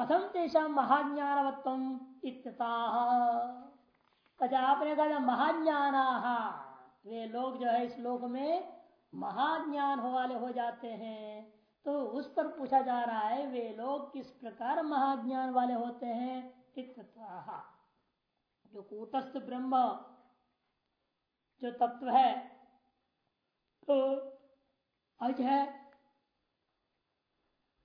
कथम तेषा महाज्ञानवत्व आपने कहा महाज्ञान। वे लोग जो है, इस लोक में महाज्ञान हो वाले हो जाते हैं। तो उस पर पूछा जा रहा है, वे लोग किस प्रकार महाज्ञान वाले होते हैं? जो कूटस्थ ब्रह्म, जो तत्व है तो अज है,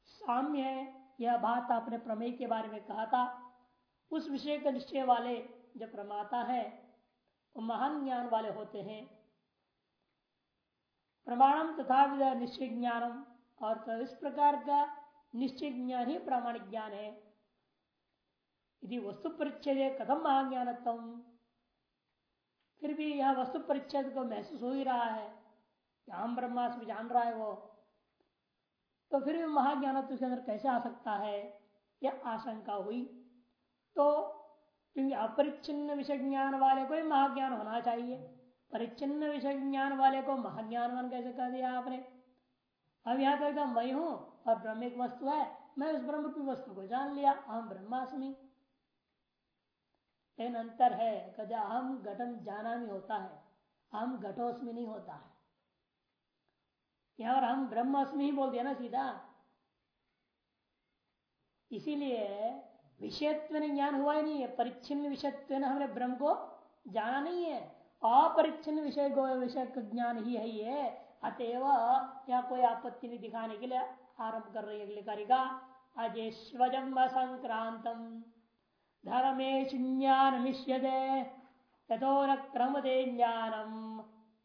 साम्य है यह बात आपने प्रमेय के बारे में कहा था। उस विषय के निश्चय वाले जो प्रमाता है, वो महान ज्ञान वाले होते हैं। प्रमाणम तथा निश्चय ज्ञानम, और तो इस प्रकार का निश्चय ज्ञान ही प्रामाणिक ज्ञान है। यदि वस्तु परिच्छेद कथम महाज्ञानत्म फिर भी यह वस्तु परिच्छेद को महसूस हो ही रहा है। हम ब्रह्मास्म जान रहा है वो। तो फिर भी महाज्ञान उसके अंदर कैसे आ सकता है? यह आशंका हुई। तो क्योंकि अपरिच्छिन्न विषय ज्ञान वाले को महाज्ञान होना चाहिए। परिच्छिन्न विषय ज्ञान वाले को महाज्ञान कैसे कर दिया आपने? अब यहाँ तक तो मैं हूँ और ब्रह्म एक वस्तु है। मैं उस ब्रह्म की वस्तु को जान लिया। अहम ब्रह्मास्मि। अंतर है कद अहम घटन जाना नहीं होता है। अहम घटोस्मी नहीं होता है। यहाँ पर हम ब्रह्मास्मि ही बोल दिया ना सीधा। इसीलिए विषयत्व ने ज्ञान हुआ ही नहीं है। परिच्छिन्न विषयत्व ने हमने ब्रह्म को जाना नहीं है। अपरिच्छिन्न विषय विषय ज्ञान ही है ये। अतएव यहाँ कोई आपत्ति नहीं दिखाने के लिए आरंभ कर रही है अगले कारिका। अजेश्वजम संक्रांतम धर्मेश ज्ञान मिश्यते। तथो न क्रमदे ज्ञानम।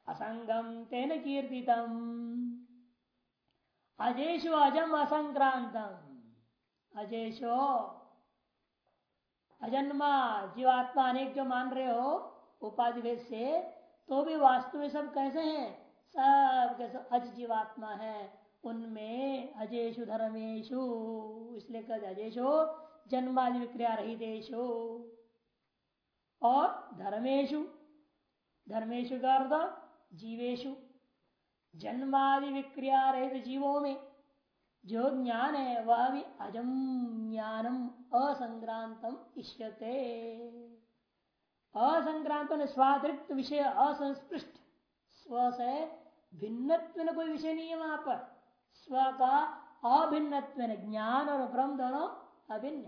असंगम तेन कीर्तितम। अजेशो अजम असंक्रांतम। अजेशो, अजन्मा, जीवात्मा अनेक जो मान रहे हो, उपाधि भेद से तो भी वास्तु में सब कैसे हैं? सब कैसे? अज जीवात्मा है। उनमें अजेशु धर्मेशु, इसलिए कहते अजेशो, जन्मादि विक्रिया रही देशो। और धर्मेशु धर्मेशु का अर्थ जीवेशु। जन्मादि विक्रिया रहित जीवों में जो ज्ञान है, वह भी अजम ज्ञानम असंक्रांतम इष्यते। असंक्रांत स्वातिरिक्त विषय असंस्पृष्ट। स्व से भिन्न कोई विषय नहीं है वहाँ पर। स्व का अभिन्न ज्ञान और ब्रह्म दोनों अभिन्न।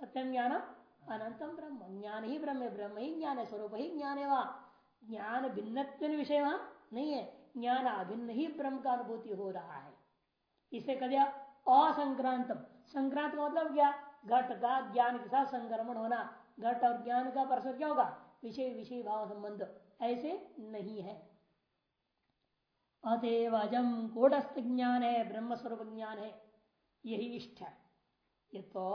सत्यम ज्ञान अनंतम ब्रह्म। ज्ञान ही ब्रह्म ब्रह्म ही ज्ञान है, स्वरूप ही ज्ञान है वहाँ। ज्ञान भिन्न विषय वहाँ नहीं है। ज्ञान अभिन्न ही ब्रह्म का अनुभूति हो रहा है। इसे कह दिया असंक्रांतम। संक्रांत का मतलब क्या? घट का ज्ञान के साथ संक्रमण होना। घट और ज्ञान का परसर क्या होगा? विषय विषय भाव संबंध। ऐसे नहीं है। अतएव अजम कूटस्थ ज्ञान है ब्रह्म स्वरूप ज्ञान है। यही इष्ट है। ये तो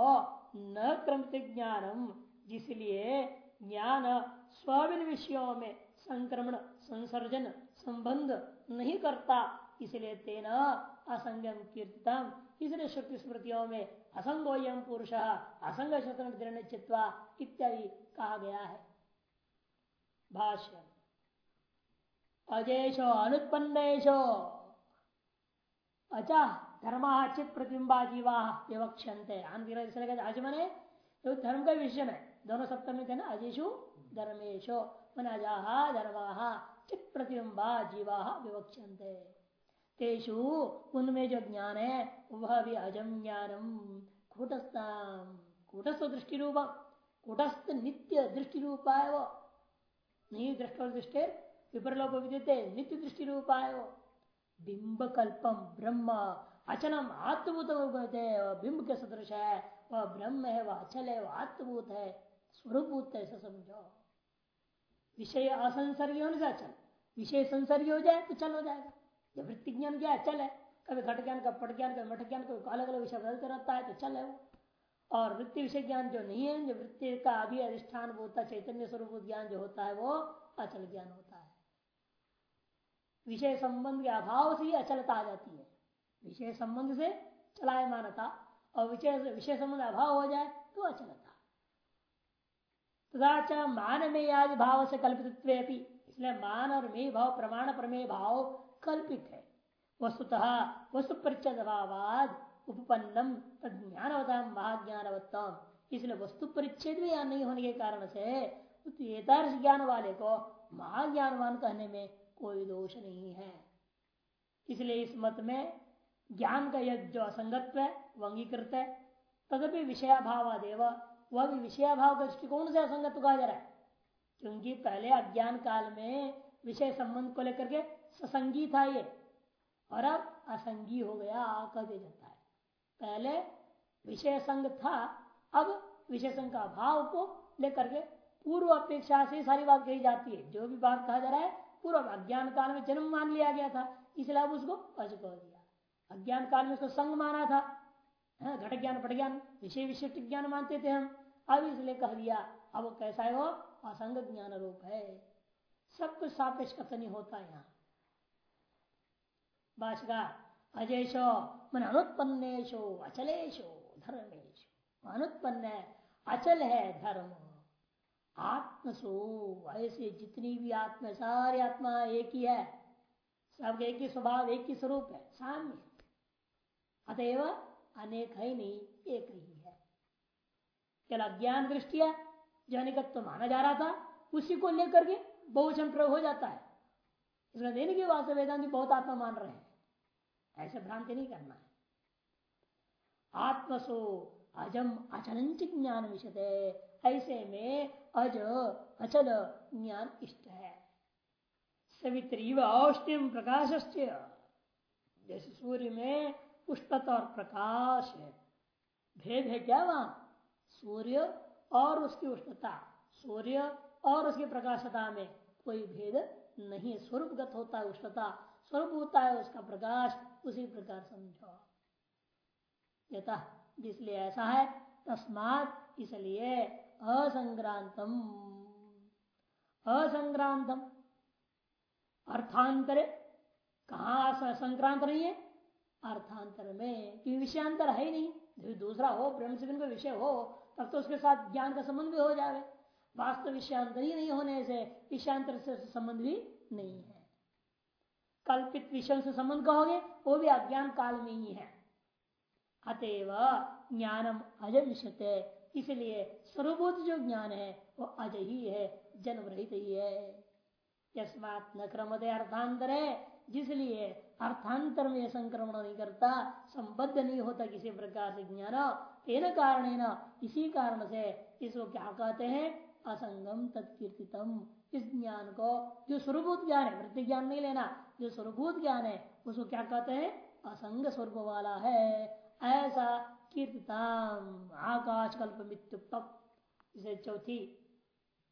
न क्रमित ज्ञानम, जिसलिए ज्ञान स्वाभिन विषयों में संक्रमण, संसर्जन संबंध नहीं करता, इसलिए तेना असंगम कीर्तितम। इसलिए शक्ति स्मृतियों में असंगोयम पुरुष, असंग चित्वा इत्यादि कहा गया है। भाष्य अजेशो, अनुत्पन्नेशो अच्छा धर्म चित प्रतिबिंबा जीवा विवक्षंते आज मने तो धर्म का विषय है दोनों सप्तमी थे ना अजेशु धर्मेशो, मन अजाहा धर्मा। चित प्रतिबिंबा जीवा विवक्षंते तेषु उनमें जो ज्ञान है, वह भी अजम ज्ञानम कूटस्थ कूटस्थ दृष्टि रूप कूटस्थ नित्य दृष्टि रूप है वो। नहीं दृष्ट दृष्टि, विपरलोक विद्यते नित्य दृष्टि रूप है वो। बिंब कल्पम ब्रह्म, अचलम आत्मभूत बिंब के सदृश है वह ब्रह्म है वह अचल है वह आत्मभूत है स्वरूपभूत है समझो। विषय असंसर्गी होने से अचल। विषय संसर्गी हो जाए तो चल हो जाएगा। जब वृत्ति ज्ञान क्या चल है। कभी घट ज्ञान का पट ज्ञान, कभी मठ ज्ञान, कभी अलग अलग विषय बदलते रहता है तो चल है वो। और वृत्ति विषय ज्ञान जो नहीं है, जो वृत्ति का अभी अधिष्ठान होता चैतन्य स्वरूप ज्ञान जो होता है वो अचल ज्ञान होता है। विषय संबंध के अभाव से ही अचलता आ जाती है। विषय संबंध से चलायमानता और विषय विषय संबंध अभाव हो जाए तो अचलता। तथा मान में आदि भाव से कल्पित इसलिए मान और मे भाव प्रमाण प्रमेय भाव कल्पित है। वस्तुतः वस्तु परिचय अभावाद उपपन्नम ज्ञानवता महाज्ञानवत्तम। इसलिए वस्तु परिच्छेद भी यहाँ नहीं होने के कारण से ज्ञान वाले को महाज्ञानवान कहने में कोई दोष नहीं है। इसलिए इस मत में ज्ञान का यह जो असंगत्व है वह अंगीकृत है। तदपि विषयाभावादेव, वह भी विषयाभाव दृष्टिकोण से असंगत कहा जा रहा है। क्योंकि पहले अज्ञान काल में विषय संबंध को लेकर के ससंगी था ये। और अब असंगी हो गया कह दिया जाता है। पहले विषय संग था अब विषय संघ का भाव को लेकर के पूर्व अपेक्षा से सारी बात कही जाती है। जो भी बात कहा जा रहा है पूर्व अज्ञान काल में जन्म मान लिया गया था इसलिए अब उसको अज कह दिया। अज्ञान काल में उसको संग माना था। हाँ, घट ज्ञान पट ज्ञान विषय विशिष्ट ज्ञान मानते थे हम। अब इसलिए कह दिया अब कैसा है वो? असंग ज्ञान रूप है। सब कुछ सापेक्ष कथन ही होता है यहाँ। भाषकार अजयशो मन अनुत्पन्नेशो, अचलेशो, धर्मेश। अनुत्पन्न है, अचल है धर्म। आत्मसो, ऐसे जितनी भी आत्मा, सारी आत्मा एक ही है। सब एक ही स्वभाव, एक ही स्वरूप है, साम्य अतएव अनेक है नहीं, एक ही है। केवल अज्ञान दृष्टिया जो अनिकत्व माना जा रहा था, उसी को लेकर के बहुवचन प्रयोग हो जाता है। इसका देने के वास्तव वेदांति बहुत आत्मा मान रहे हैं। ऐसे भ्रांति नहीं करना है। आत्मसो अजम अचलंच ज्ञान विषय ऐसे में अज अचल ज्ञान इष्ट है। सवित्री औष्ण्यम प्रकाश जैसे सूर्य में उष्णता और प्रकाश है। भेद है क्या वहाँ? सूर्य और उसकी उष्णता सूर्य और उसकी प्रकाशता में कोई भेद नहीं। स्वरूपगत होता है उष्णता, स्वरूप होता है उसका प्रकाश, उसी प्रकार समझो। यथा जिसलिए ऐसा है, तस्मात इसलिए असंक्रांतम असंक्रांतम अर्थांतर, कहा संक्रांत नहीं है? अर्थांतर में, क्योंकि विषयांतर है ही नहीं। दूसरा हो ब्रह्म से विषय हो तब तो उसके साथ ज्ञान का संबंध भी हो जाए वास्तव विषयांतर ही नहीं होने से विषयांतर से संबंध भी नहीं है। कल्पित विषय से संबंध कहोगे, वो भी अज्ञान काल में ही है। अतएव ज्ञानम अजय विषय इसलिए स्वरूभूत जो ज्ञान है, वो अज ही है जन्म रहित ही है। यस्मात न क्रमदे अर्थांतर। है जिसलिए अर्थांतर में संक्रमण नहीं करता, संबद्ध नहीं होता किसी प्रकार से ज्ञान तेन कारण इसी कारण से इसको क्या कहते हैं? असंगम तत्कीर्तितम। इस ज्ञान को, जो स्वरूभूत ज्ञान है, वृत्ति ज्ञान नहीं लेना, जो स्वरूभूत ज्ञान है, उसको क्या कहते हैं? असंग स्वरूप वाला है। ऐसा कीर्तिताम, आकाश कल्प मृत्यु इसे चौथी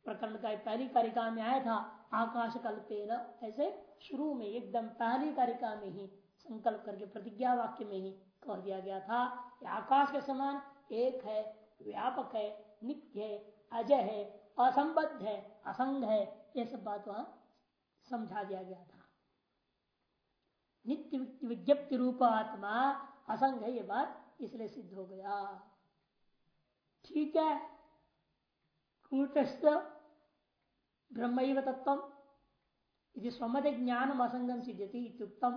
प्रकरण का पहली कारिका में आया था, आकाश कल्पेन, ऐसे शुरू में एकदम पहली कारिका में ही संकल्प करके प्रतिज्ञा वाक्य में ही कह दिया गया था आकाश के समान एक है, व्यापक है, नित्य है, अजय है, असंबद्ध है, असंग है, ये सब बात वहाँ समझा दिया गया था। नित्य विज्ञप्ति रूप आत्मा असंग है, ये बात इसलिए सिद्ध हो गया। ठीक है। कूटस्थ ब्रह्म तत्व यदि स्वमत ज्ञान असंगम सिद्धि इत्युक्तम।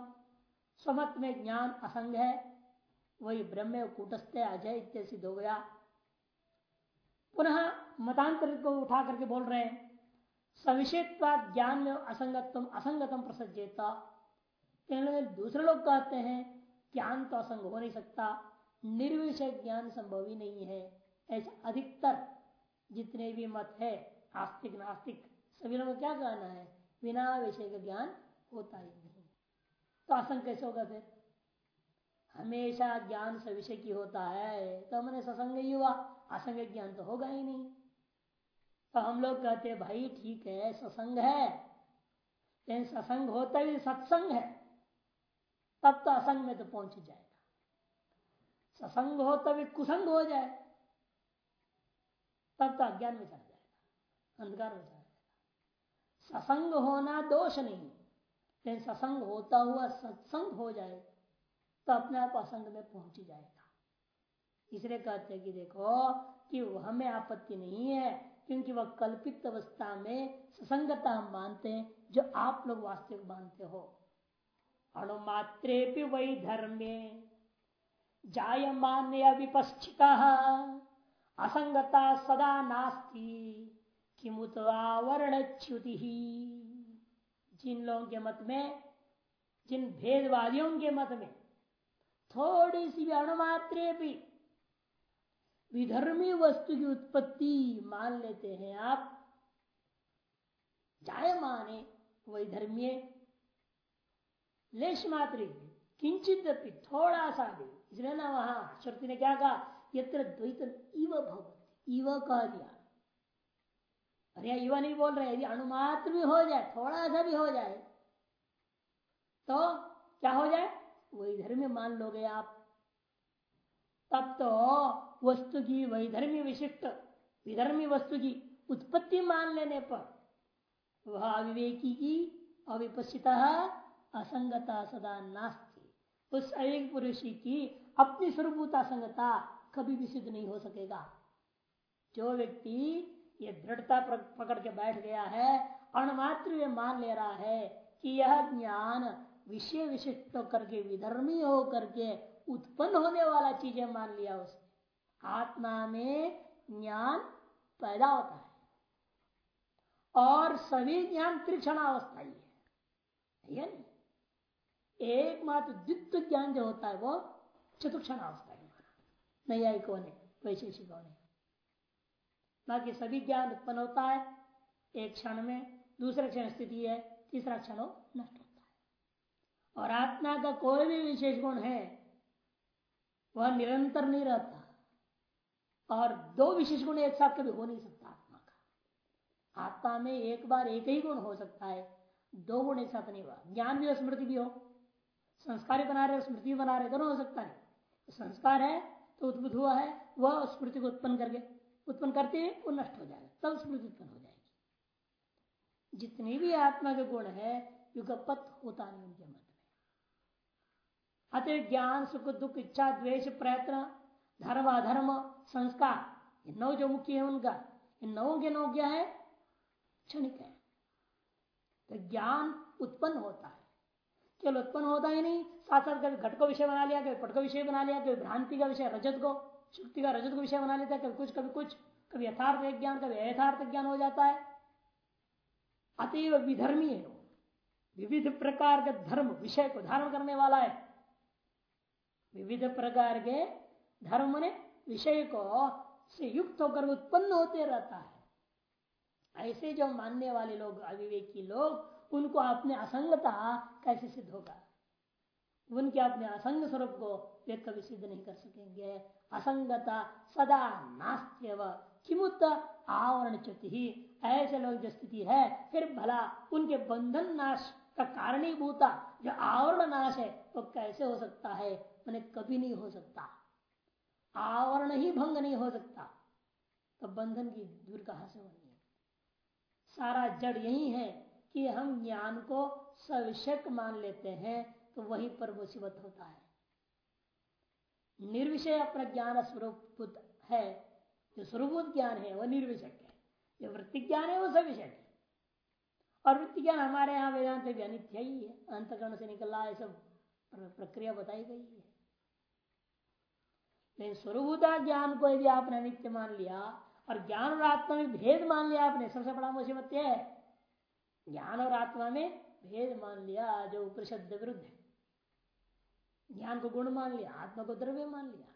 स्वमत में ज्ञान असंग है वही ब्रह्म कूटस्थ अजय इत्य सिद्ध हो गया पुनः मतांतर को उठा करके बोल रहे हैं सविषेत्वा ज्ञान में असंगतम असंगतम प्रसजेता दूसरे लोग कहते हैं, ज्ञान तो असंग हो नहीं सकता निर्विषय ज्ञान संभव ही नहीं है, ऐसा अधिकतर जितने भी मत है, आस्तिक नास्तिक, सभी लोगों को क्या कहना है? बिना विषय का ज्ञान होता ही नहीं। तो असंग कैसे होगा फिर? हमेशा ज्ञान से विषय की होता है तो हमने सत्संग ही हुआ असंग ज्ञान तो होगा ही नहीं। तो हम लोग कहते भाई, ठीक है, सत्संग है, लेकिन सत्संग होता ही सत्संग है, तब तो असंग में तो पहुँच जाएगा। सत्संग हो तभी कुसंग हो जाए, तब तो अज्ञान में चला जाएगा, अंधकार में चला सत्संग होना दोष नहीं। लेकिन ससंग होता हुआ सत्संग हो जाए तो अपने आप असंग में पहुँच जाएगा। इसलिए कहते हैं कि देखो कि हमें आपत्ति नहीं है, क्योंकि वह कल्पित अवस्था में ससंगता हम मानते हैं, जो आप लोग वास्तविक मानते हो। अणुमात्रे भी वही धर्मे जायमान विपस्थित असंगता सदा नास्ती। किमुत च्युति जिन लोगों के मत में, जिन भेदवादियों के मत में थोड़ी सी भी अणुमात्र भी, विधर्मी वस्तु की उत्पत्ति मान लेते हैं आप। जाय माने वही धर्मीय। लेश मात्र, किंचित थोड़ा सा भी, इसलिए ना वहाँ श्रुति ने क्या कहा? यत्र द्वैत इव भगवत इव कह दिया। अरे युवा नहीं बोल रहे, यदि अणुमात्र भी हो जाए, थोड़ा सा भी हो जाए तो क्या हो जाए? वही धर्म मान लोगे आप। तब तो वस्तु की वैधर्मी विशिष्ट विधर्मी वस्तु की उत्पत्ति मान लेने पर वह अविवेकी की अविपस्थित असंगता सदा नास्ती। उस अविवेक पुरुष की अपनी स्वरूपता संगता कभी भी सिद्ध नहीं हो सकेगा। जो व्यक्ति ये दृढ़ता पकड़ के बैठ गया है। अणमात्र मान ले रहा है कि यह ज्ञान विषय विशिष्ट करके, विधर्मी हो करके उत्पन्न होने वाला चीज़ें मान लिया उसने। आत्मा में ज्ञान पैदा होता है। और सभी ज्ञान त्रिक्षणावस्था ही है। एकमात्र द्वित्व ज्ञान जो होता है वो चतुक्षणावस्था है। नैयायिकों ने, वैशेषिकों ने। बाकी सभी ज्ञान उत्पन्न होता है, एक क्षण में दूसरे क्षण स्थिति है, तीसरा क्षण नष्ट होता है। और आत्मा का कोई भी विशेष गुण है, वह निरंतर नहीं रहता। और दो विशेष गुण एक साथ कभी हो नहीं सकता आत्मा का। आत्मा में एक बार एक ही गुण हो सकता है, दो गुण एक साथ नहीं हुआ। ज्ञान भी हो स्मृति भी हो, संस्कार बना रहे, स्मृति बना रहे, दोनों हो सकता है। संस्कार है तो उद्भुत हुआ है, वह स्मृति को उत्पन्न करके उत्पन्न करते हैं, वो नष्ट हो जाएगा तब स्मृति उत्पन्न हो जाएगी। जितनी भी आत्मा के गुण है, युगपत होता नहीं उनके मन अतः ज्ञान, सुख, दुख, इच्छा, द्वेष, प्रयत्न, धर्म, अधर्म, संस्कार, ये नौ जो मुख्य है उनका इन नौ के नौ क्या है? क्षणिक है। तो ज्ञान उत्पन्न होता है। केवल उत्पन्न होता ही नहीं साथ साथ कभी घट को विषय बना लिया, कभी पट को विषय बना लिया, कभी भ्रांति का विषय, रजत को। शुक्ति का रजत को विषय बना लेता है, कभी कुछ कभी कुछ, कभी यथार्थ ज्ञान, कभी अयथार्थ ज्ञान हो जाता है। अतएव विधर्मी है विविध प्रकार के धर्म, विषय को धारण करने वाला है। विविध प्रकार के धर्म ने विषय को से युक्त होकर उत्पन्न होते रहता है। ऐसे जो मानने वाले लोग, अविवेकी लोग, उनको अपने असंगता कैसे सिद्ध होगा? उनके अपने असंग स्वरूप को वे कभी सिद्ध नहीं कर सकेंगे। असंगता सदा नास्त्य किमुत आवरण चुति ही। ऐसे लोग जो स्थिति है, फिर भला उनके बंधन नाश का कारणीभूता जो आवरण नाश है, वो तो कैसे हो सकता है? मैंने कभी नहीं हो सकता। आवरण ही भंग नहीं हो सकता। तो बंधन की दूर कहाँ से होनी है। सारा जड़ यही है कि हम ज्ञान को सविषक मान लेते हैं तो वहीं पर मुसीबत होता है। निर्विषय अपना ज्ञान स्वरूप है। जो स्वरूप ज्ञान है वह निर्विषक है। जो वृत्ति ज्ञान है, वो सविषक है। और वृत्ति ज्ञान हमारे यहाँ वेदांत भी अनित्य ही है। अंतकरण से निकला है सब प्रक्रिया बताई गई है। लेकिन स्वरूपता ज्ञान को यदि आपने नित्य मान लिया, और ज्ञान और आत्मा में भेद मान लिया आपने, सबसे बड़ा मुसीबत यह है। ज्ञान और आत्मा में भेद मान लिया, जो उपनिषद विरुद्ध है। ज्ञान को गुण मान लिया, आत्मा को द्रव्य मान लिया।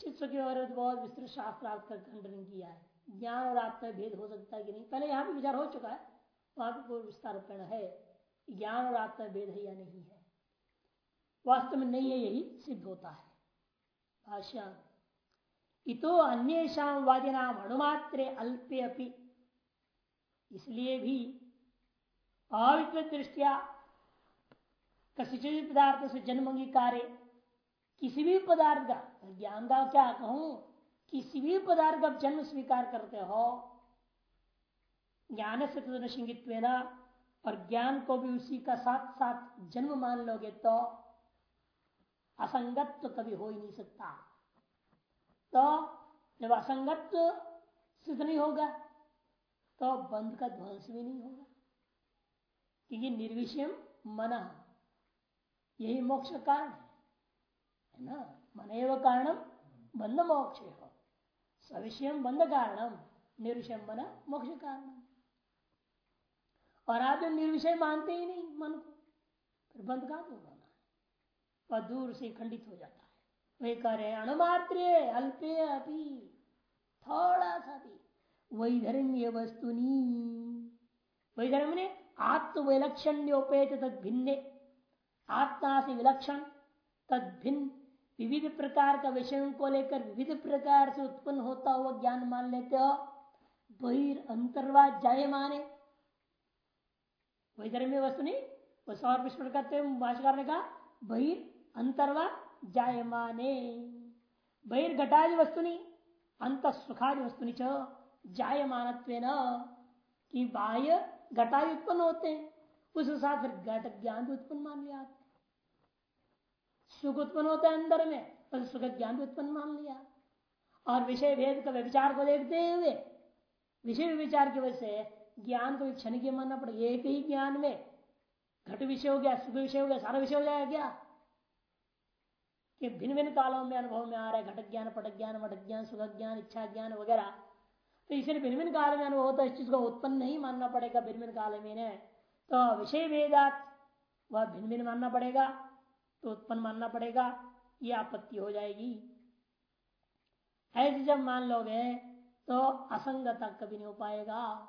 चित्र के और बहुत विस्तृत शास्त्र आपका खंडन किया है। ज्ञान और आत्मा भेद हो सकता है कि नहीं? पहले यहाँ भी विचार हो चुका है, वहाँ भी पूर्व विस्तार है ज्ञान और आत्मा भेद है या नहीं है। वास्तव में नहीं है, यही सिद्ध होता है। भाष्य, इतो अन्येषा वादी नाम अणुमात्रे अल्पे अपि। इसलिए भी अविद्वत दृष्टिया किसी पदार्थ से जन्म कार्य किसी भी पदार्थ का, ज्ञान का क्या कहूँ, किसी भी पदार्थ का जन्म स्वीकार करते हो, ज्ञान से तदनुषिंगित्व और ज्ञान को भी उसी का साथ साथ जन्म मान लोगे तो असंगत तो कभी हो ही नहीं सकता। तो जब असंगत सिद्ध नहीं होगा तो बंध का ध्वंस भी नहीं होगा। क्योंकि निर्विषय मन। यही मोक्ष कारण है। ना? मन एवं कारणम बंध मोक्ष सविषय बंध कारणम निर्विषय मन मोक्ष कारण। और आप निर्विषय मानते ही नहीं मन को। फिर कहा तो होना और दूर से खंडित हो जाता है। वे कह रहे अणुमात्र, अल्पे अभी थोड़ा सा भी। वही धर्म ये वस्तु वैधर्म्य वस्तुनी। वैधर्म ने आत्मविलक्षण्योपेत तद भिन्ने आत्मा से विलक्षण तद भिन्न विविध प्रकार का विषयों को लेकर विविध प्रकार से उत्पन्न होता हुआ ज्ञान मान लेते हो, बहिर अंतर्वाद जाए माने। वही धर्म वस्तु नहीं, वो सौर विस्मरण करते भाषाकार ने कहा, बहिर अंतर्वा जायमाने बहिर्घटादि वस्तु नहीं अंत सुखादि वस्तु च जायमान कि बाह्य घटादि उत्पन्न होते हैं। उस साथ फिर घट ज्ञान भी उत्पन्न मान लिया आपने। सुख उत्पन्न होता है अंदर में तो सुख ज्ञान भी उत्पन्न मान लिया। और विषय भेद का विचार को देखते हुए, विषय विचार की वजह से ज्ञान को क्षण के मानना पड़ेगा एक ही ज्ञान में घट विषय हो गया, सुख विषय हो गया, सारा विषय हो जाएगा क्या? कि भिन्न भिन्न कालों में, अनुभव में आ रहा है, घट ज्ञान, पट ज्ञान मठ ज्ञान, सुख ज्ञान, इच्छा ज्ञान वगैरह। तो इसलिए भिन्न भिन्न काल में अनुभव होता है, इस चीज़ को उत्पन्न नहीं मानना पड़ेगा। भिन्न भिन्न काल में तो विषय वेदात वह भिन्न भिन्न मानना पड़ेगा तो उत्पन्न मानना पड़ेगा, ये आपत्ति हो जाएगी। ऐसे जब मान लोगे तो असंगता कभी नहीं हो पाएगा।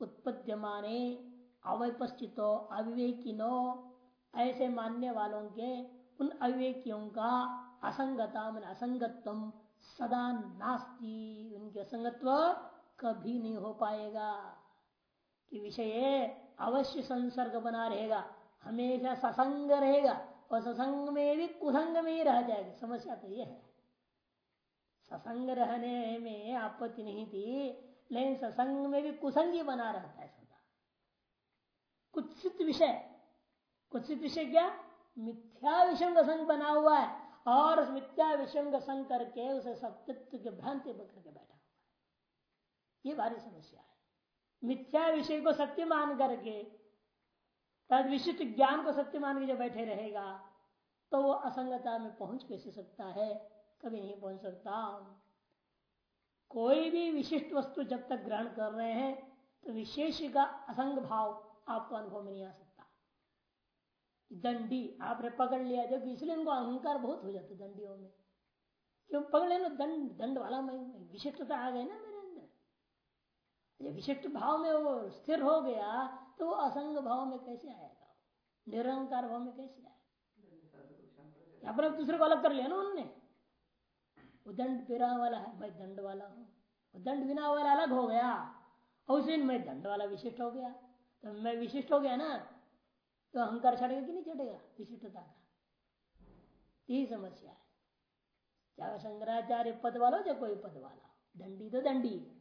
उत्पद्यमाने अवपस्थितो अविवेकिनो, ऐसे मानने वालों के, उन अविवेकियों का असंगता मन असंगत्व सदा नास्ती, उनके असंगत्व कभी नहीं हो पाएगा। कि विषय अवश्य संसर्ग बना रहेगा, हमेशा ससंग रहेगा और ससंग में भी कुसंग में ही रह जाएगा। समस्या तो यह है। ससंग रहने में आपत्ति नहीं थी, लेकिन ससंग में भी कुसंगी बना रहता है सदा। कुत्सित विषय कुत्सित विषय क्या? मिथ्या विषय का संग बना हुआ है और उस मिथ्या विषय का संग करके उसे सत्यत्व के भ्रांति करके बैठा हुआ है। ये भारी समस्या है। मिथ्या विषय को सत्य मान करके, तद विशिष्ट ज्ञान को सत्य मान के जब बैठे रहेगा तो वो असंगता में पहुँच कैसे सकता है? कभी नहीं पहुँच सकता। कोई भी विशिष्ट वस्तु जब तक ग्रहण कर रहे हैं तो विशेष का असंग भाव आपको अनुभव में नहीं आ सकता। दंडी, आपने पकड़ लिया जब इसलिए उनको अहंकार बहुत हो जाता दंडियों में। क्यों? पकड़ लेना, दंड दंड वाला मैं विशिष्टता आ गए ना जब विशिष्ट भाव में वो स्थिर हो गया तो वो असंग भाव में कैसे आएगा? निरंकार भाव में कैसे आएगा? अपने दूसरे को अलग कर लिया ना उन्होंने वो दंड पिरा वाला है, मैं दंड वाला हूँ। दंड बिना वाला अलग हो गया। और उस मैं दंड वाला विशिष्ट हो गया। तो मैं विशिष्ट हो गया ना तो अहंकार चढ़ेगा कि नहीं चढ़ेगा विशिष्टता का। यही समस्या है। चाहे शंकराचार्य पद वाला हो, चाहे कोई पद वाला दंडी तो दंडी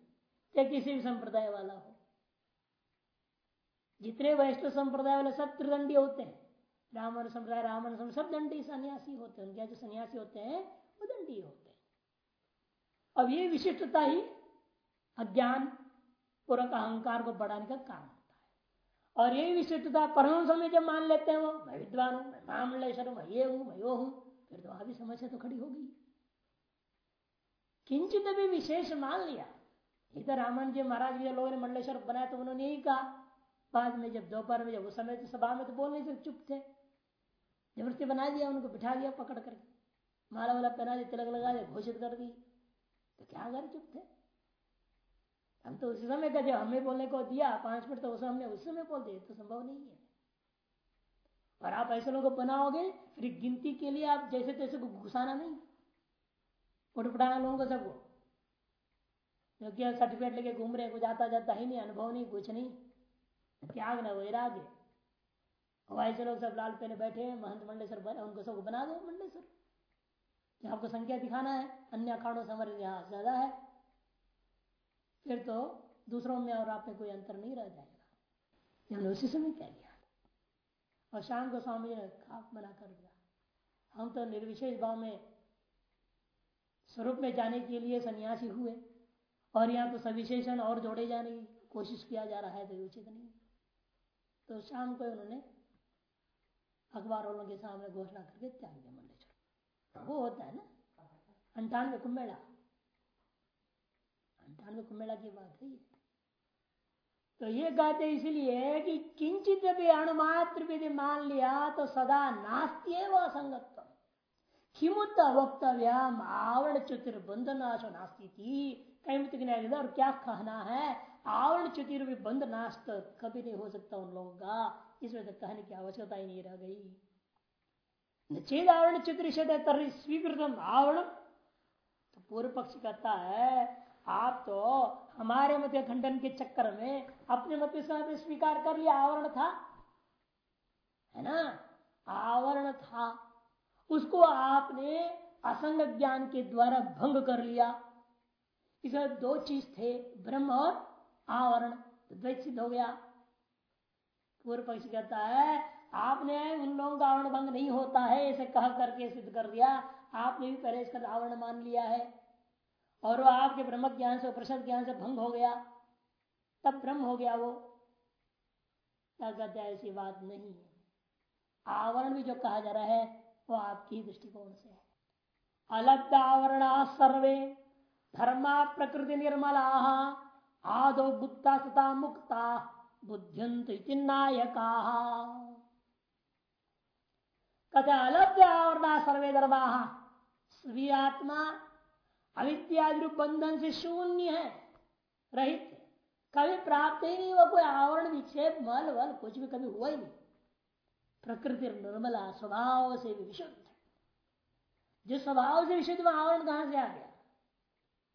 चाहे किसी भी संप्रदाय वाला हो। जितने वैष्णव संप्रदाय वाले सब त्रिदंडी होते हैं। ब्राह्मण संप्रदाय रामन सब दंडी सन्यासी होते हैं। उनके जो सन्यासी होते हैं, वो दंडी होते हैं। अब ये विशिष्टता ही अज्ञान पूर्वक अहंकार को बढ़ाने का कारण होता है। और यही विशिष्टता परम समय जब मान लेते हैं वो, मैं विद्वान हूँ, मैं महामंडलेश्वर हूँ, मैं ये हूँ, मैं वो हूँ, फिर तो वहाँ भी समस्या तो खड़ी होगी। किंचित भी विशेष मान लिया। इधर रामन जी महाराज जी लोगों ने मंडलेश्वर बनाया तो उन्होंने यही कहा। बाद में जब दोपहर में जब उस समय तो सभा में तो बोल नहीं सकते चुप थे। ज़बरदस्ती बना दिया, उनको बिठा दिया, पकड़ करके माला वाला पहना दिया तिलक लगा दिया घोषित कर दी। तो क्या कर चुप थे? हम तो उसी समय का जब हमें बोलने को दिया, पाँच मिनट तो उस हमने उस समय बोल दिया तो संभव नहीं है। और आप ऐसे लोगों को बनाओगे, फिर गिनती के लिए आप जैसे तैसे को घुसाना नहीं। उठ पटाना लोगों को सबको। जो कि सर्टिफिकेट लेके घूम रहे कुछ आता जाता ही नहीं अनुभव नहीं कुछ नहीं। त्याग ना वैराग्य। और ऐसे लोग सब लाल पहने बैठे हैं महंत मंडेश्वर उनको सबको बना दो मंडेश्वर आपको संख्या दिखाना है अन्य अखाड़ों से हमारे यहाँ ज़्यादा है। फिर तो दूसरों में और आप में कोई अंतर नहीं रह जाएगा। हमने उसी समय कह दिया। और शाम को स्वामी जी ने खाप मना कर दिया। हम तो निर्विशेष भाव में स्वरूप में जाने के लिए सन्यासी हुए। और यहाँ तो सविशेषण और जोड़े जाने की कोशिश किया जा रहा है तो उचित नहीं तो शाम को उन्होंने अखबार वालों के सामने घोषणा करके त्याग दिया मंडल वो होता है ना? अंठानवे कुंभेड़ा अंठानवे कुंभेड़ा की बात है तो ये कहते इसलिए कि किंचित भी अणुमात्र भी मान लिया तो सदा नास्ती व असंगत्व किमुत वक्तव्यम आवरण चतुर्बंध नाश नास्ती थी कहीं और क्या कहना है? आवरण चतुर् बंध नाश तो कभी नहीं हो सकता उन लोगों का। इसमें तो कहने की आवश्यकता ही नहीं रह गई। चेद आवरण चतुर्षद स्वीकृतम आवरण। तो पूर्व पक्ष कहता है, आप तो हमारे मत खंडन के चक्कर में अपने मत स्वीकार कर लिया, आवरण था। है ना? आवरण था। उसको आपने असंग ज्ञान के द्वारा भंग कर लिया। इसमें दो चीज़ थे, ब्रह्म और आवरण तो द्वैत सिद्ध हो गया। पूर्व पक्ष कहता है, आपने उन लोगों का आवरण भंग नहीं होता है ऐसे कह करके सिद्ध कर दिया। आपने भी पहले इसका आवरण मान लिया है। और वो आपके ब्रह्म ज्ञान से प्रसन्न ज्ञान से भंग हो गया। तब ब्रह्म हो गया वो। क्या कहते हैं, ऐसी बात नहीं है। आवरण भी जो कहा जा रहा है, वो आपकी दृष्टिकोण से है। अलग आवरण सर्वे धर्मा प्रकृति निर्मला, आदो बुद्धा तथा मुक्ता बुद्धिंत नायका कथा अलग आवरणा सर्वे धर्मा। सभी आत्मा अविद्यादि बंधन से शून्य है। रहित, कभी प्राप्त ही नहीं हुआ, कोई आवरण विक्षेप, मल, वल, कुछ भी कभी हुआ ही नहीं। प्रकृति निर्मला स्वभाव से विशुद्ध जिस स्वभाव से विशुद्ध आवरण कहाँ से आ गया?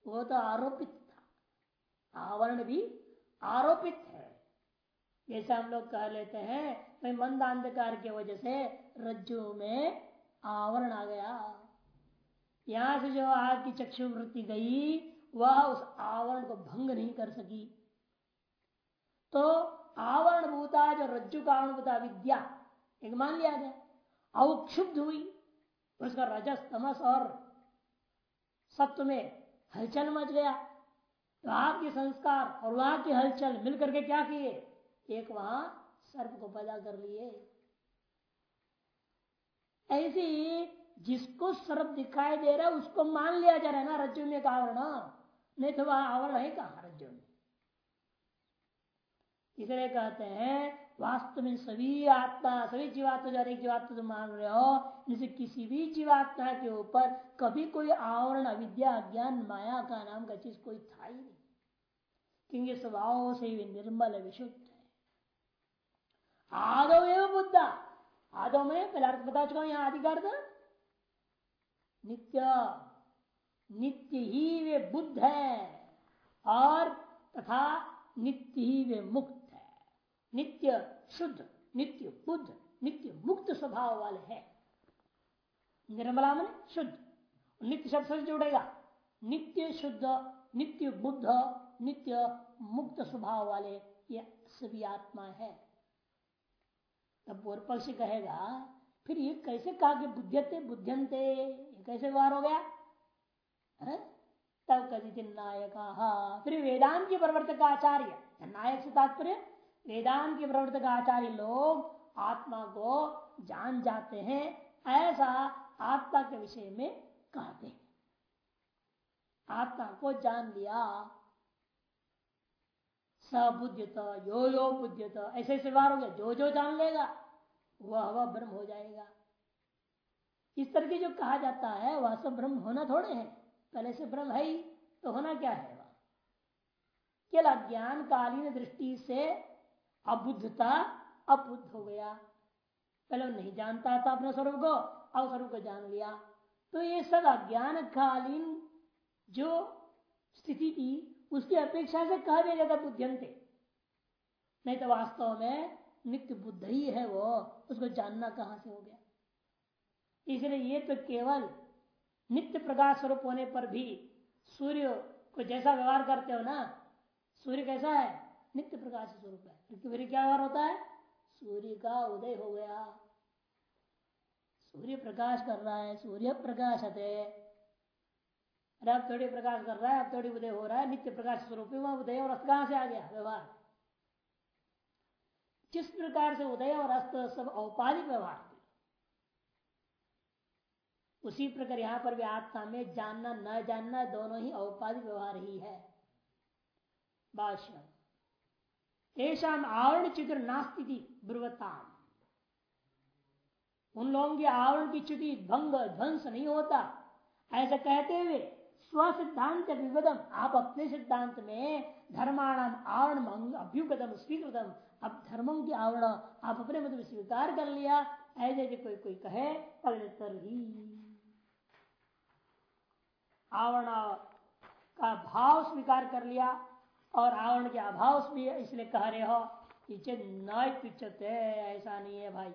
वो तो आरोपित था। आवरण भी आरोपित है। जैसे हम लोग कह लेते हैं, भाई मंद अंधकार की वजह से रज्जु में आवरण आ गया। यहाँ से जो आग की चक्षु वृत्ति गई, वह उस आवरण को भंग नहीं कर सकी। तो आवरण भूता, जो रज्जु कारण भूता विद्या, एक मान लिया गया अवक्षुब्ध हुई। उसका रजस तमस और सत्व में हलचल मच गया। तो आपके संस्कार और वहाँ की हलचल मिलकर के क्या किए? एक वहाँ सर्प को पैदा कर लिए। ऐसी जिसको सर्प दिखाई दे रहा है, उसको मान लिया जा रहा है ना रज्जु में आवरण। नहीं तो वह आवरण है कहा रज्जु में? इसलिए कहते हैं वास्तव में सभी आत्मा, सभी जीवात्मा जो एक जीवात्मा जो मान रहे हो जैसे किसी भी जीवात्मा के ऊपर कभी कोई आवरण, अविद्या, अज्ञान, माया का नाम का चीज़ कोई था ही नहीं। क्योंकि स्वभाव से भी निर्मल विशुद्ध है। आदो एवं बुद्धा। आदो में, पहले बता चुका हूँ यहाँ अधिकार नित्य नित्य ही वे बुद्ध है और तथा नित्य ही वे मुक्त नित्य शुद्ध, नित्य बुद्ध, नित्य मुक्त स्वभाव वाले हैं। निर्मला मन शुद्ध। नित्य शब्द से जुड़ेगा। नित्य शुद्ध, नित्य बुद्ध, नित्य मुक्त स्वभाव वाले ये सभी आत्मा है। तब पूर्व पक्ष कहेगा, फिर ये कैसे कहा कि बुद्धियते बुद्धियंते कैसे व्यवहार हो गया? है? तब कथित नायक, फिर वेदांत के प्रवर्तक आचार्य, नायक से तात्पर्य वेदांत के प्रवर्तक आचार्य लोग आत्मा को जान जाते हैं, ऐसा आत्मा के विषय में कहते हैं। आत्मा को जान लिया। सबुद्धित यो यो बुद्धित, ऐसे ऐसे बार हो गया। जो जो जान लेगा, वह वह ब्रह्म हो जाएगा। इस तरह की जो कहा जाता है, वह सब ब्रह्म होना थोड़े है। पहले से ब्रह्म है ही तो होना क्या है वह? केवल ज्ञान कालीन दृष्टि से अबुद्धता अबुद्ध हो गया। पहले नहीं जानता था अपने स्वरूप को, अब स्वरूप को जान लिया। तो ये सब अज्ञान कालीन जो स्थिति थी, उसकी अपेक्षा से कहा दिया जाता बुद्धियंते नहीं तो वास्तव में नित्य बुद्ध ही है वो, उसको जानना कहाँ से हो गया? इसलिए ये तो केवल नित्य प्रकाश स्वरूप होने पर भी सूर्य को जैसा व्यवहार करते हो ना, सूर्य कैसा है? नित्य प्रकाश स्वरूप है। क्योंकि फिर क्या व्यवहार होता है? सूर्य का उदय हो गया। सूर्य प्रकाश कर रहा है, सूर्य प्रकाश है। अरे अब थोड़ी प्रकाश कर रहा है, अब थोड़ी उदय हो रहा है, नित्य प्रकाश स्वरूप उदय और अस्त कहाँ से आ गया? व्यवहार। जिस प्रकार से उदय और अस्त सब औपाधिक व्यवहार उसी प्रकार यहाँ पर भी आत्मा में जानना, न जानना दोनों ही औपाधिक व्यवहार ही है। भाष्य ऐसा आवरण चित्र नास्ती ब्रुवताम उन लोगों के आवरण की च्युति भंग, ध्वंस नहीं होता। ऐसा कहते हुए स्व सिद्धांत विवदम, आप अपने सिद्धांत में धर्माणाम आवरण अभ्युगतम, स्वीकृतम, अब धर्मों की आवरण आप अपने मत में स्वीकार कर लिया, ऐसे जो कोई कोई कहे अग्रतर ही। आवरण का भाव स्वीकार कर लिया और आवरण के अभाव भी है, इसलिए कह रहे हो कि न ऐसा नहीं है भाई।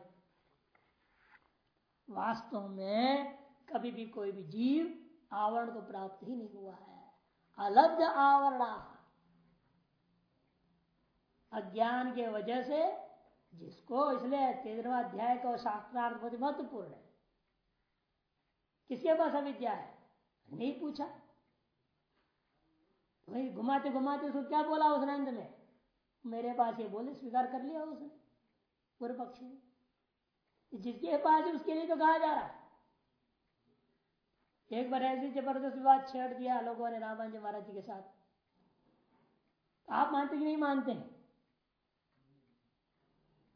वास्तव में कभी भी कोई भी जीव आवरण को प्राप्त ही नहीं हुआ है। अलब्ध आवरण। अज्ञान के वजह से जिसको इसलिए तेरहवा अध्याय का शास्त्रार्थ बहुत महत्वपूर्ण है। किसके पास अविद्या है? नहीं पूछा। वही घुमाते घुमाते उसको क्या बोला उस अंत में? मेरे पास ये बोले, स्वीकार कर लिया उसने पूर्व पक्ष ने जिसके पास है उसके लिए तो कहा जा रहा है। एक बार ऐसी ज़बरदस्त विवाद छेड़ दिया लोगों ने रामान जी महाराज जी के साथ। आप मानते कि नहीं मानते? हैं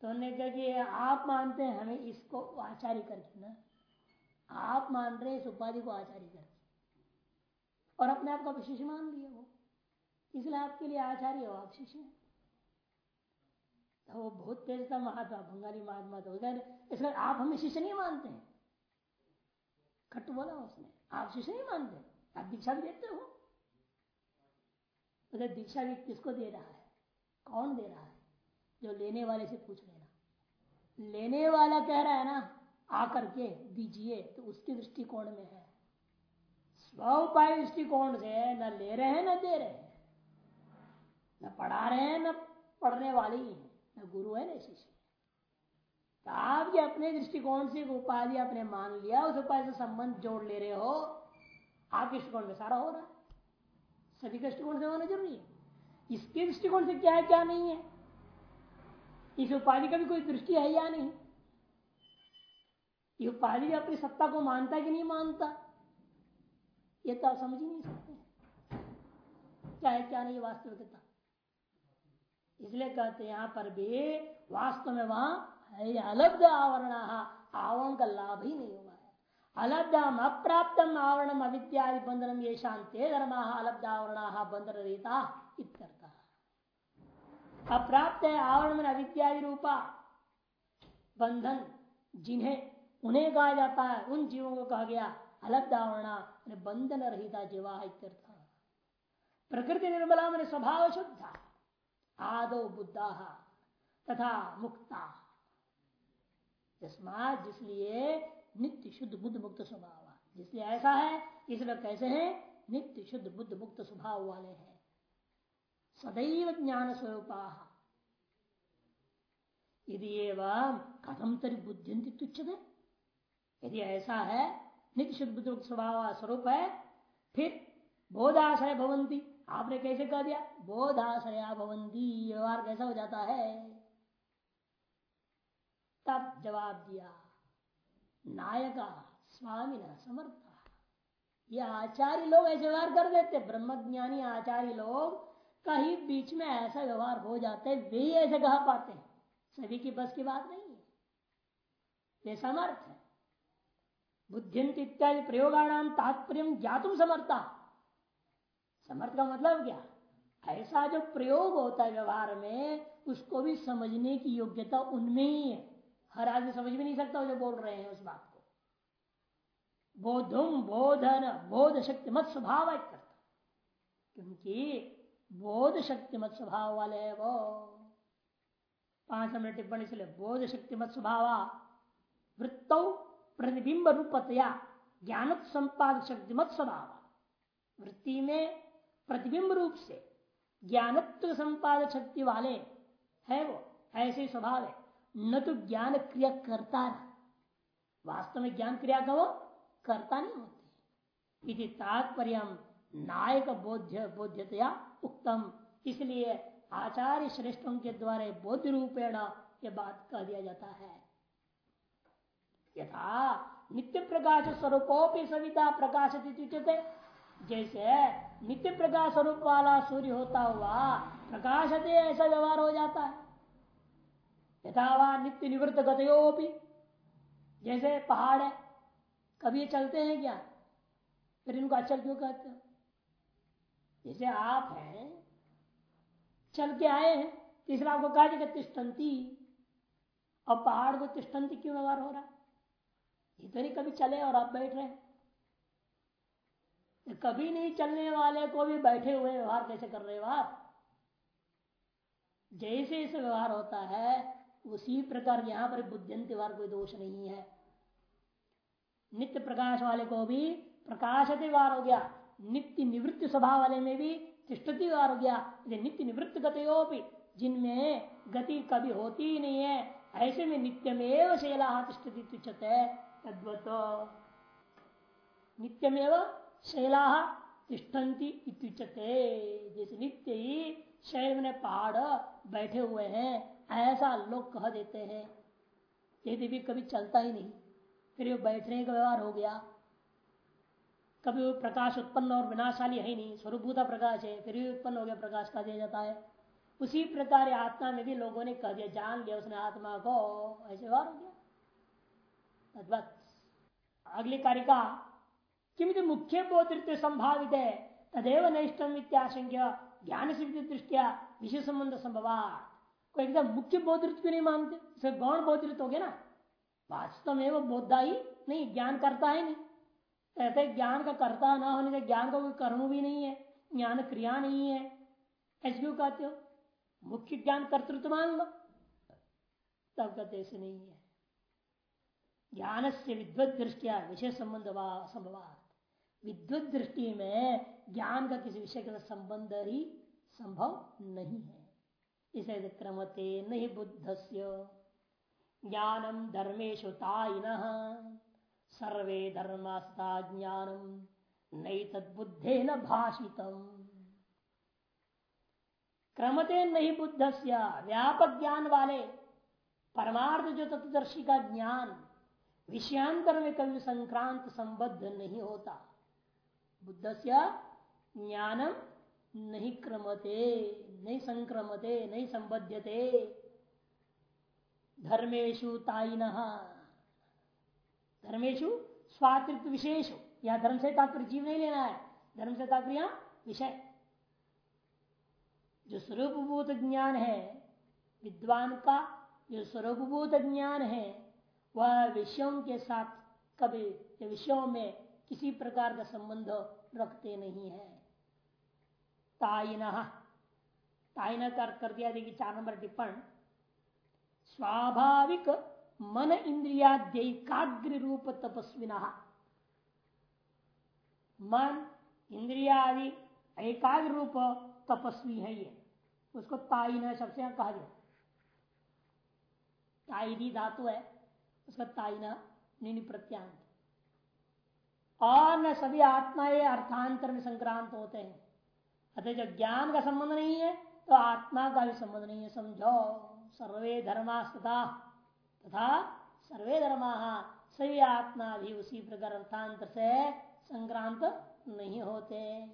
तो उन्होंने कहा कि आप मानते हैं, हमें इसको आचार्य करके ना, आप मान रहे इस उपाधि को आचार्य करके। और अपने आप का विशेष मान लिया वो। इसलिए आपके लिए आचार्य हो आप शिष्य हैं वो बहुत तेज था, महात्मा बंगाली महात्मा तो इसलिए आप हमें शिष्य नहीं मानते हैं। खट बोला उसने, आप शिष्य नहीं मानते आप दीक्षा भी देते हो। उधर दीक्षा भी किसको दे रहा है? कौन दे रहा है? जो लेने वाले से पूछ लेना। लेने वाला कह रहा है ना, आकर के दीजिए तो उसके दृष्टिकोण में है। स्व उपाय दृष्टिकोण से, न ले रहे हैं, न दे रहे हैं। न पढ़ा रहे हैं न पढ़ने वाले ही हैं। न गुरु है न शिष्य तो आप ये अपने दृष्टिकोण से उपाधि आपने मान लिया, उस उपाधि से संबंध जोड़ ले रहे हो, आप दृष्टिकोण में सारा हो रहा है। सभी दृष्टिकोण से होना ज़रूरी है। इसके दृष्टिकोण से क्या है, क्या नहीं है? इस उपाधि का भी कोई दृष्टि है या नहीं? ये उपाधि भी अपनी सत्ता को मानता कि नहीं मानता? ये तो आप समझ ही नहीं सकते। क्या है क्या नहीं, वास्तविकता। इसलिए कहते यहाँ पर भी वास्तव में वहाँ अलब्ध आवरण आवरण का लाभ ही नहीं हुआ है। अलब्धम अप्राप्तम आवरणम अविद्यादि बंधनम ये शांति धर्म अलब्ध आवरण बंधन रहता अप्राप्त है आवरण में अविद्यादि रूपा, बंधन, जिन्हें उन्हें कहा जाता है, उन जीवों को कहा गया अलग आवरण बंधन रहिता जीवा प्रकृति निर्मला मैंने स्वभाव शुद्ध आदो बुद्धा तथा मुक्ता। जिसलिए नित्य शुद्ध बुद्ध मुक्त स्वभाव जिसलिए ऐसा है, इसलिए कैसे है? नित्य शुद्ध बुद्ध मुक्त स्वभाव वाले हैं। सदैव ज्ञान स्वरूपा। यदि कथम तरी बुद्धि तुच्छते। यदि ऐसा है, नित्य शुद्ध बुद्ध स्वभाव स्वरूप है, फिर बोधाशय भवंती आपने कैसे कह दिया? बोधाशया भवंती, व्यवहार कैसा हो जाता है? तब जवाब दिया, नायका स्वामी न समर्थ। ये आचार्य लोग ऐसे व्यवहार कर देते, ब्रह्मज्ञानी आचार्य लोग, कहीं बीच में ऐसा व्यवहार हो जाते, वे ऐसे कह पाते। हैं सभी की बस की बात नहीं है। वे समर्थ है। बुद्धिंत इत्यादि प्रयोगाणाम तात्पर्य ज्ञातुम समर्था। समर्थ का मतलब क्या? ऐसा जो प्रयोग होता है व्यवहार में, उसको भी समझने की योग्यता उनमें ही है। हर आदमी समझ भी नहीं सकता जो बोल रहे हैं उस बात को। बोधुम बोधन, बोध शक्ति मत स्वभाव करता। क्योंकि बोध शक्ति मत स्वभाव वाले है वो। पाँच नंबर टिप्पणी से बोध शक्ति मत स्वभाव। वृत्त प्रतिबिंब रूपतया ज्ञान संपाद शक्ति मत स्वभाव। वृत्ति में प्रतिबिंब रूप से, ज्ञानत्व संपादक शक्ति वाले है वो, ऐसे स्वभाव है। न तो ज्ञान क्रिया करता वास्तव में ज्ञान क्रिया का वो करता नहीं होती। इति तात्पर्य नायक बोध्य, बोध्यतया उत्तम इसलिए आचार्य श्रेष्ठों के द्वारा बोध रूपेण ये बात कह दिया जाता है। यथा नित्य प्रकाश स्वरूपोपी सविता प्रकाश जैसे नित्य प्रकाश स्वरूप वाला सूर्य होता हुआ प्रकाशते ऐसा व्यवहार हो जाता है। यथावा नित्य निवृत्त गतयोपी जैसे पहाड़ है, कभी चलते हैं क्या? फिर इनको अचल क्यों कहते हो? जैसे आप हैं, चल के आए हैं, तीसरा आपको कहा जाएगा तिष्टंती अब पहाड़ को तिष्टंती क्यों व्यवहार हो रहा? है इधर ही कभी चले और आप बैठ रहे हैं। कभी नहीं चलने वाले को भी बैठे हुए व्यवहार कैसे कर रहे हो आप? जैसे इसे व्यवहार होता है, उसी प्रकार यहाँ पर बुद्धिंत व्यवहार कोई दोष नहीं है। नित्य प्रकाश वाले को भी प्रकाशते व्यवहार हो गया। नित्य निवृत्त स्वभाव वाले में भी तिष्ठति व्यवहार हो गया। नित्य निवृत्त गतो जिनमें गति कभी होती ही नहीं है, ऐसे में नित्यमेव शैला तिष्ठति तुच्छते तद्वत। नित्यमेव शैला तिष्ठन्ति जैसे नित्य ही शैल में पहाड़ बैठे हुए हैं, ऐसा लोग कह देते हैं। यदि भी कभी चलता ही नहीं। फिर वो बैठने का व्यवहार हो गया। कभी वो प्रकाश उत्पन्न और विनाशाली है ही नहीं। स्वरूभूता प्रकाश है, फिर भी उत्पन्न हो गया, प्रकाश का दिया जाता है। उसी प्रकार आत्मा में भी लोगों ने कह दिया, जान लिया उसने आत्मा को। ऐसे व्यवहार हो गया। अगली कारिका किमित मुख्य बोधित्व संभावित है तदेव नष्टम इत्याशंक्य ज्ञान से दृष्टिया विषय संबंध संभव कोई एकदम मुख्य बोधित्व नहीं मानते? इसे गौण बोधित हो गया ना? वास्तव में वो बोधा ही नहीं ज्ञान करता है नहीं। कहते ज्ञान का कर्ता ना होने से ज्ञान का कोई कर्म भी नहीं है ज्ञान क्रिया नहीं है। ऐसे क्यों कहते हो? मुख्य ज्ञान कर्तृत्व मान लो तब कहते ऐसे नहीं है। ज्ञान से विद्वत दृष्टिया विषय संबंध संभव विद्वत दृष्टि में ज्ञान का किसी विषय के संबंध ही संभव नहीं है। इसे क्रमते नहीं बुद्ध ज्ञानम धर्मेशु सर्वे धर्मास्ता ज्ञानम नई तदबुद्धे न भाषितम। क्रमते नहीं बुद्ध व्यापक ज्ञान वाले, परमार्थ जो तत्वदर्शी का ज्ञान, विषयांतर में कभी संक्रांत संबद्ध नहीं होता। बुद्ध से ज्ञानम नहीं क्रमते, नहीं संक्रमते, नहीं संबद्धते धर्मेशु ताइन धर्मेशु स्वातृत्व विशेष या धर्म से तात्पर्य जीव नहीं लेना है, धर्म से तात्पर्य विषय। जो स्वरूपभूत ज्ञान है, विद्वान का जो स्वरूपभूत ज्ञान है, वह विषयों के साथ कभी विषयों में किसी प्रकार का संबंध रखते नहीं है। ताइना ताइन कर, कर दिया देखिए चार नंबर टिप्पण। स्वाभाविक मन इंद्रिया इंद्रियाद्यकाग्र रूप तपस्विना। मन इंद्रियादि एकाग्र रूप तपस्वी है ये। उसको ताइन सबसे कहा गया। ताई धातु है उसका ताइना निनी प्रत्यांत और न सभी आत्माएँ अर्थांतर में संक्रांत होते हैं। अतः जब ज्ञान का संबंध नहीं है तो आत्मा का भी संबंध नहीं है, समझो। सर्वे धर्मास्तता तथा सर्वे धर्मा, सभी आत्मा भी उसी प्रकार अर्थांतर से संक्रांत नहीं होते।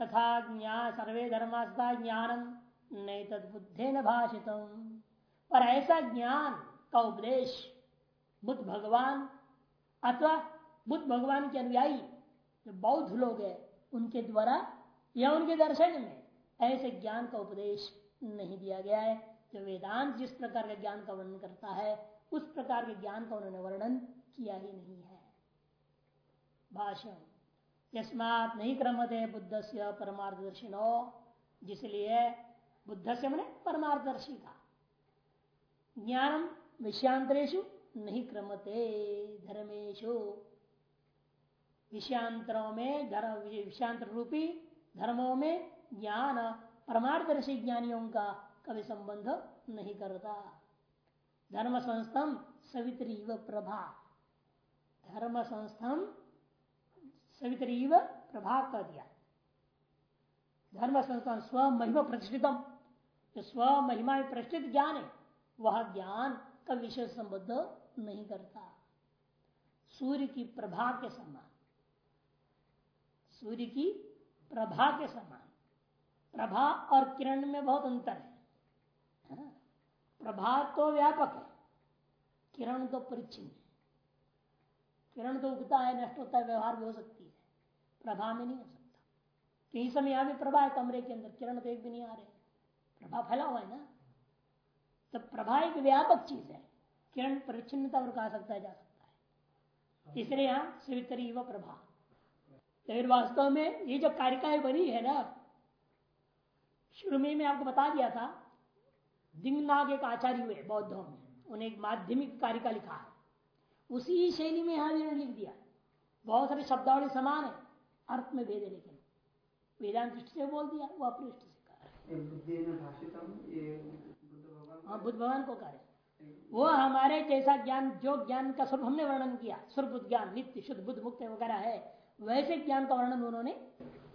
तथा ज्ञान सर्वे धर्मास्था ज्ञानम नहीं तदबुद्धे न भाषित पर ऐसा ज्ञान का उपदेश बुद्ध भगवान अथवा बुद्ध भगवान के अनुयायी जो बौद्ध लोग हैं, उनके द्वारा या उनके दर्शन में ऐसे ज्ञान का उपदेश नहीं दिया गया है। जो वेदांत जिस प्रकार के ज्ञान का वर्णन करता है, उस प्रकार के ज्ञान का उन्होंने वर्णन किया ही नहीं है। भाषण यस्मात नहीं क्रमते बुद्ध से परमार्थदर्शिनो, जिसलिए बुद्ध से मैंने परमार्थदर्शी का ज्ञानम विषयांतरेशु नहीं क्रमते धर्मेशु विषयांतरों में, धर्म विषयांतर रूपी धर्मों में ज्ञान परमार्थदर्शी ज्ञानियों का कभी संबंध नहीं करता। धर्म संस्थम सवित्रीव प्रभा। धर्म संस्थम सवित्रीव प्रभा कर दिया। धर्म संस्थान स्व महिमा प्रतिष्ठितम। जो स्व महिमा प्रतिष्ठित ज्ञान है, वह ज्ञान का विषय संबद्ध नहीं करता। सूर्य की प्रभा के समान। सूर्य की प्रभा के समान। प्रभा और किरण में बहुत अंतर है। हाँ। प्रभा तो व्यापक है। किरण तो परिचिन है। किरण तो उगता है, नष्ट होता है, व्यवहार भी हो सकती है। प्रभा में नहीं हो सकता। तो इस समय यहाँ भी प्रभा है कमरे के अंदर, किरण तो एक भी नहीं आ रहे। प्रभा फैला हुआ है ना? तो प्रभा एक व्यापक चीज़ है। किरण परिच्छिन्नता और कहा सकता है, जा सकता है। इसलिए यहाँ सवितरी व प्रभा। तो वास्तव में ये जो कारिकाएँ बनी है ना शुरू में मैं आपको बता दिया था दिंगनाग एक आचार्य हुए बौद्धों में उन्हें एक माध्यमिक कारिका लिखा है। उसी शैली में यहाँ लिख दिया। बहुत सारे शब्दावली समान है अर्थ में भेद है लेकिन वेदांत दृष्टि से बोल दिया वो अपनी दृष्टि से हाँ। बुद्ध भगवान को कार्य वो हमारे जैसा ज्ञान जो ज्ञान का स्वरूप हमने वर्णन किया स्वरूप ज्ञान नित्य शुद्ध बुद्ध मुक्त वगैरह है वैसे ज्ञान का वर्णन उन्होंने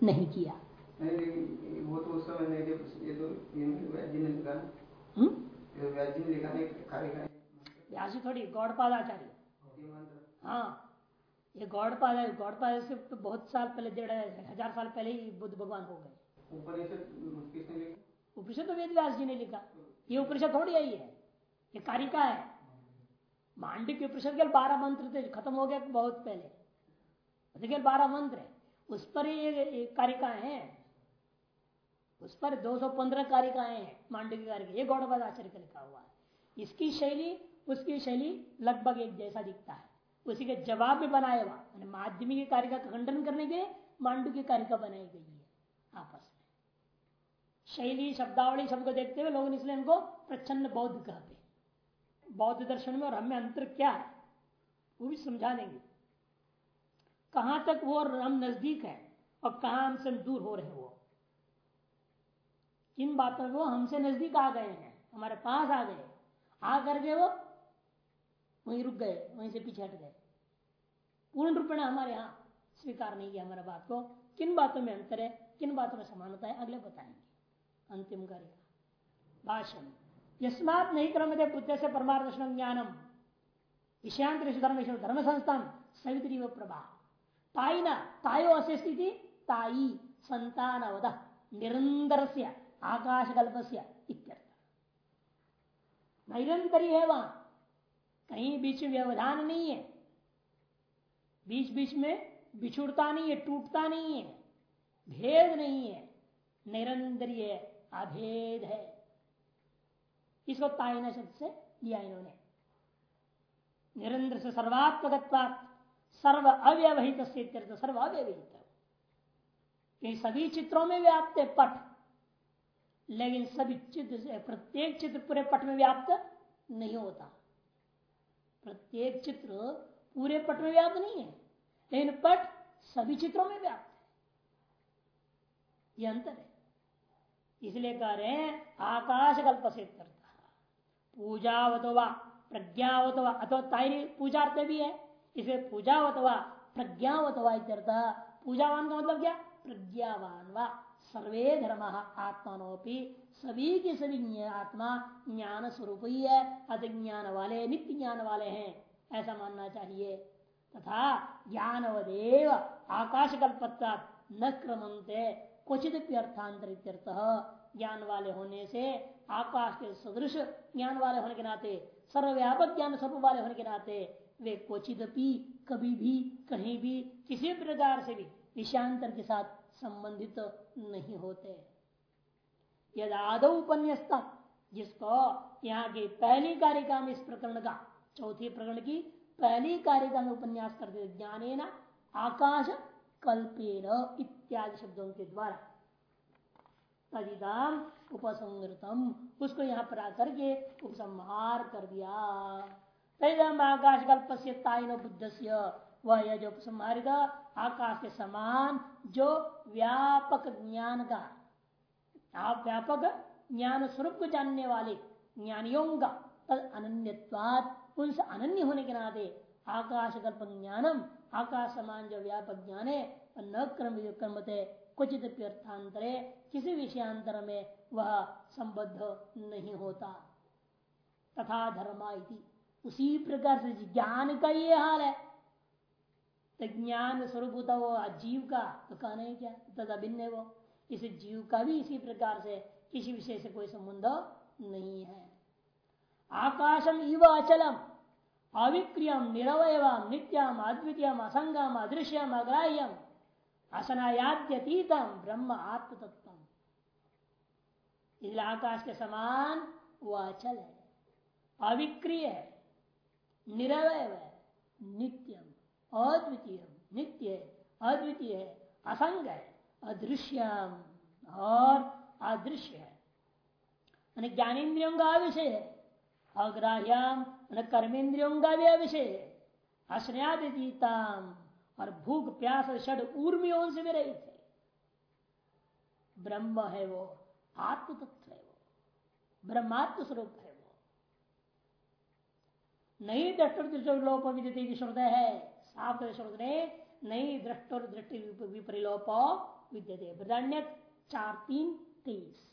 नहीं किया? वो तो उस समय नहीं ये तो ने लिखा। हम्म? व्यासी थोड़ी गौड़पादाचार्य। हाँ ये गौड़पाद है गौड़पाद से तो बहुत साल पहले डेढ़ हज़ार साल पहले ही बुद्ध भगवान हो गए। उपनिषद तो वेद व्यास जी ने लिखा। ये उपनिषद थोड़ी आई है। ये कारिका है। मांडी के उपनिषद के बारह मंत्र थे खत्म हो गया बहुत पहले। बारह मंत्र है। उस पर ही कारिका है। उस पर 215 कारिकाएँ हैं, मांडवी कारिका ये गौड़पाद आचार्य का लिखा हुआ है। इसकी शैली, उसकी शैली लगभग एक जैसा दिखता है। उसी के जवाब में बनाया हुआ माध्यमिक कारिका का खंडन करने के मांडू की कारिका बनाई गई है, आपस में। शैली, शब्दावली शब्द को देखते हुए लोग इसलिए इनको प्रचन्न बौद्ध कहते बौद्ध दर्शन में और हमें अंतर क्या है, वो भी समझा देंगे। कहाँ तक वो हम नज़दीक है और कहाँ हमसे दूर हो रहे वो? किन बातों वो हमसे नज़दीक आ गए हैं? हमारे पास आ गए। आ कर गए वो वहीं रुक गए, वहीं से पीछे हट गए। पूर्ण रूप में हमारे यहाँ स्वीकार नहीं किया हमारे बात को। किन बातों में अंतर है? किन बातों में समानता है? अगले बताएँगे। अंतिम कार्य भाषण यस्मात नहीं क्रम बुद्ध से परमार्दर्शन ज्ञानम। विषयांतर धर्म धर्म संस्थान सवित्री व प्रभा। ताई न तायो अस्य स्थिति ताई संतान निरंतर से आकाश कल्प से निरंतर है वहाँ कहीं बीच व्यवधान नहीं है बीच बीच में बिछुड़ता नहीं है टूटता नहीं है भेद नहीं है निरंतर अभेद है इसको ताइना शब्द से लिया इन्होंने निरंतर से सर्वात्मक सर्व अव्यवहित सर्व अव्यवहित। सभी चित्रों में व्याप्त है पट, लेकिन सभी चित्र से, प्रत्येक चित्र पूरे पट में व्याप्त नहीं होता। प्रत्येक चित्र पूरे पट में व्याप्त नहीं है, लेकिन पट सभी चित्रों में व्याप्त है। यह अंतर है। इसलिए कह रहे हैं, आकाश कल्प से करता पूजावतवा प्रज्ञावतवा अथवा ताई पूजार्थ भी है। इसे पूजावतवा प्रज्ञावतवा पूजावान का मतलब क्या? प्रज्ञावान वा। सर्वे धर्म आत्मानोपी सभी के सभी आत्मा ज्ञान स्वरूप ही। है ज्ञान वाले नित्य ज्ञान वाले हैं। ऐसा मानना चाहिए। तथा ज्ञान वदेव आकाश कल्पत्ता न क्रमते क्वचित अर्थांतरित ज्ञान वाले होने से आकाश के सदृश ज्ञान वाले होने के नाते, सर्वव्यापक ज्ञान स्वरूप वाले होने के नाते वे क्वचित कभी भी, कहीं भी, किसी प्रकार से भी विषयांतर के साथ संबंधित नहीं होते। यदि आदो उपन्यास जिसको यहाँ की पहली कारिका में इस प्रकरण का, चौथी प्रकरण की पहली कारिका में उपन्यास करते ज्ञाने न आकाश कल्पेन इत्यादि शब्दों के द्वारा। उपसंगतम उसको यहाँ पर आकर के उपसंहार कर दिया। आकाश कल्प से ताइन बुद्ध से वह यह जो उपसंहारित आकाश के समान, जो व्यापक ज्ञान का। आप व्यापक ज्ञान स्वरूप को जानने वाले ज्ञानियों का, तद अन्यवाद उनसे अनन्य होने के नाते आकाश कल्प ज्ञानम, आकाश समान जो व्यापक ज्ञान है न क्रम क्रमते कुछ अर्थांतरे किसी विषयांतर में वह संबद्ध नहीं होता। तथा धर्मा उसी प्रकार से ज्ञान का ये हाल है। तो ज्ञान स्वरूप होता वो जीव का तो कहना क्या, तथा भिन्न है वो। इस जीव का भी इसी प्रकार से, किसी विषय से कोई संबंध नहीं है। आकाशम इव अचलम, अविक्रियम निरवयम नित्यम, अद्वितीयम, असंगम, अदृश्यम, अग्राह्यम असनायाद्यतीतम ब्रह्म आत्म तत्व इसलिए आकाश के समान वो अचल है, अविक्रिय है। निरवय है नित्यम अद्वितीय, नित्य है अद्वितीय है असंग है अदृश्यम, और अदृश्य है। ज्ञानेन्द्रियों का विषय है अग्राह्यम कर्मेंद्रियों का भी विषय है। अश्रयादीताम और भूख, प्यास षड ऊर्मियों से भी रही थे ब्रह्म है वो आत्म तत्व है वो। ब्रह्मात्म स्वरूप है। नहीं दृष्टि लोप विद्यते श्रुत है। साफ़ श्रुत ने नहीं दृष्ट दृष्टि विपरिलोप विद्यते। बृदान्य चार तीन तेईस।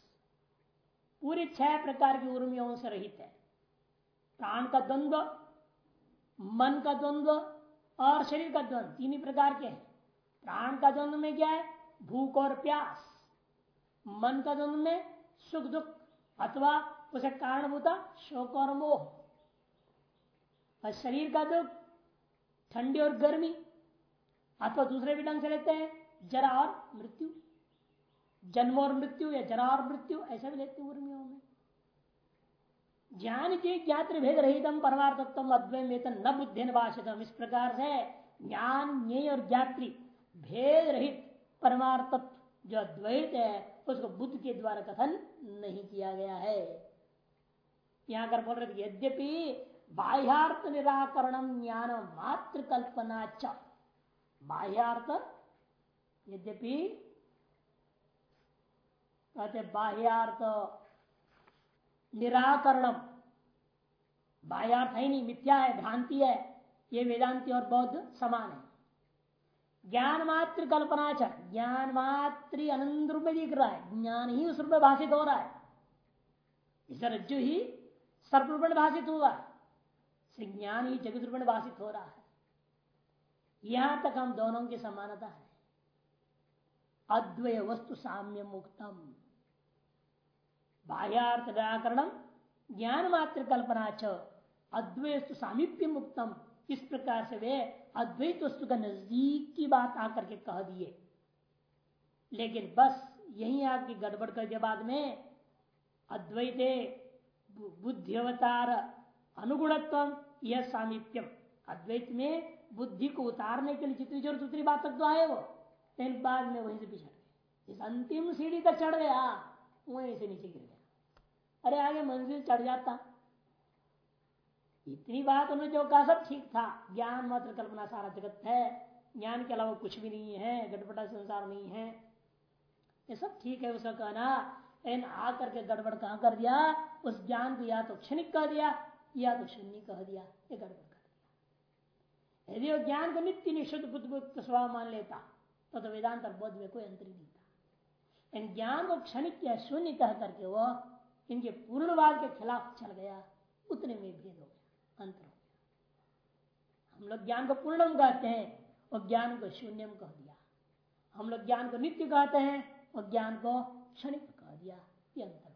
पूरे छह प्रकार की उर्मियों से रहित है। प्राण का द्वंद्व, मन का द्वंद्व और शरीर का द्वंद्व तीन ही प्रकार के हैं। प्राण का द्वंद्व में क्या है? भूख और प्यास। मन का द्वंद्व में सुख दुख अथवा उसे कारण होता शोक और मोह। और शरीर का दुख, ठंडी और गर्मी अथवा दूसरे भी ढंग से लेते हैं, जरा और मृत्यु। जन्म और मृत्यु या जरा और मृत्यु, ऐसा भी लेते हैं उर्मियों में। ज्ञान के ज्ञात्र भेद रहितम परमार्थत्व अद्वैतम न बुद्धि भाषितम। इस प्रकार से ज्ञान ज्ञ और ज्ञात्री भेद रहित परमार्थत्व जो अद्वैत है, उसको बुद्ध के द्वारा कथन नहीं किया गया है। यहाँ कर बोल रहे यद्यपि बाह्यार्थ निराकरण ज्ञान मात्र कल्पना च। बाह्यार्थ यद्यपि कहते बाह्यार्थ निराकरण। बाह्यार्थ है नहीं, मिथ्या है, भ्रांति है, ये वेदांति और बौद्ध समान है। ज्ञान मात्र कल्पना च, ज्ञान मात्र अनंत रूप में दिख रहा है, ज्ञान ही उस रूप में भाषित हो रहा है। इस रज्जु ही सर्प रूप में भाषित हुआ है। ज्ञान ही जगत रूप में भाषित हो रहा है। यहाँ तक हम दोनों की समानता है। अद्वय वस्तु साम्य मुक्तम। बाह्यार्थ निराकरण ज्ञान मात्र कल्पना च अद्वैत सामीप्य मुक्तम। इस प्रकार से वे अद्वैत वस्तु का नज़दीक की बात आकर के कह दिए। लेकिन बस यही आपकी गड़बड़ कर दिया बाद में। अद्वैते बुद्धिवतार अनुगुणत्व यह सामीप्यम अद्वैत में बुद्धि को उतारने के लिए जितनी ज़रूरत, उतनी बात तक तो आए वो। लेकिन बाद में वहीं से पिछड़ गए। इस अंतिम सीढ़ी तक चढ़ गया। वहीं से नीचे गिर गया। अरे आगे मंजिल चढ़ जाता। इतनी बात उन्होंने जो कहा, सब ठीक था। ज्ञान मात्र कल्पना सारा जगत है। ज्ञान के अलावा कुछ भी नहीं है। गड़बड़ा संसार नहीं है। ये सब ठीक है, उसका कहना इन आकर के गड़बड़ कहा कर दिया? उस ज्ञान को या तो क्षणिक कर दिया या तो शून्य कह दिया ये गड़बड़ कर दिया। यदि वो ज्ञान को नित्य निशुद्ध बुद्ध स्वभाव मान लेता तो, तो वेदांत और बोध में कोई अंतर नहीं था। इन ज्ञान को क्षणिक या शून्य कह करके वो इनके पूर्णवाद के खिलाफ चल गया उतने में भेद हो अंतर हो गया। हम लोग ज्ञान को पूर्णम कहते हैं और ज्ञान को शून्यम कह दिया। हम लोग ज्ञान को नित्य कहते हैं और ज्ञान को क्षणिक कह दिया ये अंतर।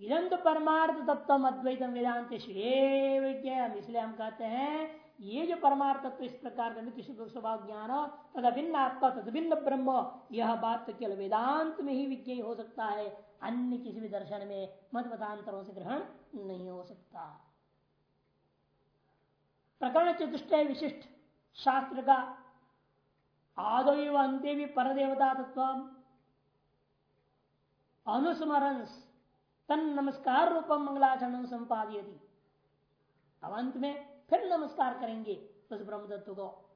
गया इदंत परमार्थ तत्व अद्वैतम वेदांत इसलिए हम कहते हैं, ये जो परमार्थ तत्व इस प्रकार का नित्य स्वभाव ज्ञान तथा भिन्न आत्मा भिन्न ब्रह्म, यह बात तो केवल वेदांत में ही विज्ञ हो सकता है। अन्य किसी भी दर्शन में मत मतांतरों से ग्रहण नहीं हो सकता। प्रकरण चतुष्ट विशिष्ट शास्त्र का, आदो अंत्य भी परदेवता तत्व अनुस्मरण तन नमस्कार रूपम मंगलाचरण संपादित अब अंत में फिर नमस्कार करेंगे उस ब्रह्म तत्व को।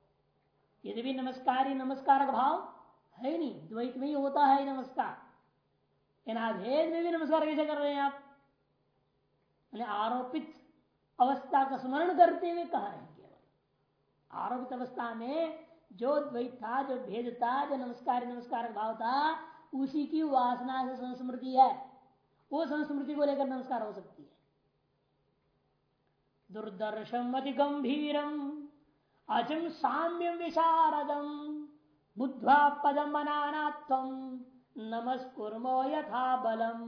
यदि भी नमस्कार ही नमस्कार का भाव है नहीं, द्वैत में ही होता है नमस्कार। भेद में भी नमस्कार कैसे कर रहे हैं आप? आरोपित अवस्था का स्मरण करते हुए कह रहे हैं आरोपित अवस्था में जो द्वैत था, जो भेद था, जो नमस्कार नमस्कार भाव था, उसी की वासना से संस्मृति है। वो संस्मृति को लेकर नमस्कार हो सकती है। दुर्दर्शम अति गंभीरम अजम साम्यम विशारदम बुद्ध्वा पदम अनानात्म नमस्कुर्मो यथा बलम।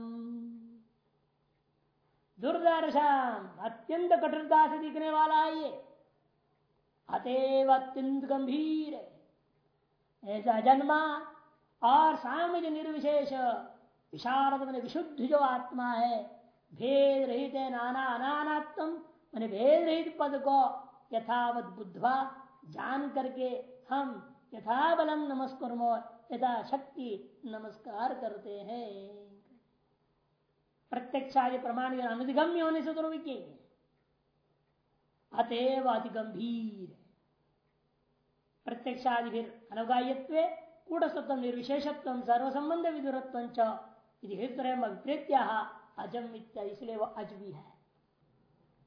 दुर्दर्शन अत्यंत कठिनता से दिखने वाला है ये। अतएव अत्यंत गंभीर है। ऐसा जन्मा और साम्य निर्विशेष विशारद मैंने विशुद्ध जो आत्मा है। भेद रहित है नाना अनानात्म मैंने भेद रहित पद को यथावत बुद्धवा जान करके हम यथा बलम नमस्कुर्मो, यथा शक्ति नमस्कार करते हैं। प्रत्यक्ष आदि प्रमाण अनुदिगम्य होने से दुर्विज्ञ अतएव अति गंभीर प्रत्यक्ष आदि फिर अनुगायत्व, कूटसत्व निर्विशेषत्व सर्वसंबंध विदुरत्व विपरीत्या अजम इसलिए वह अज भी है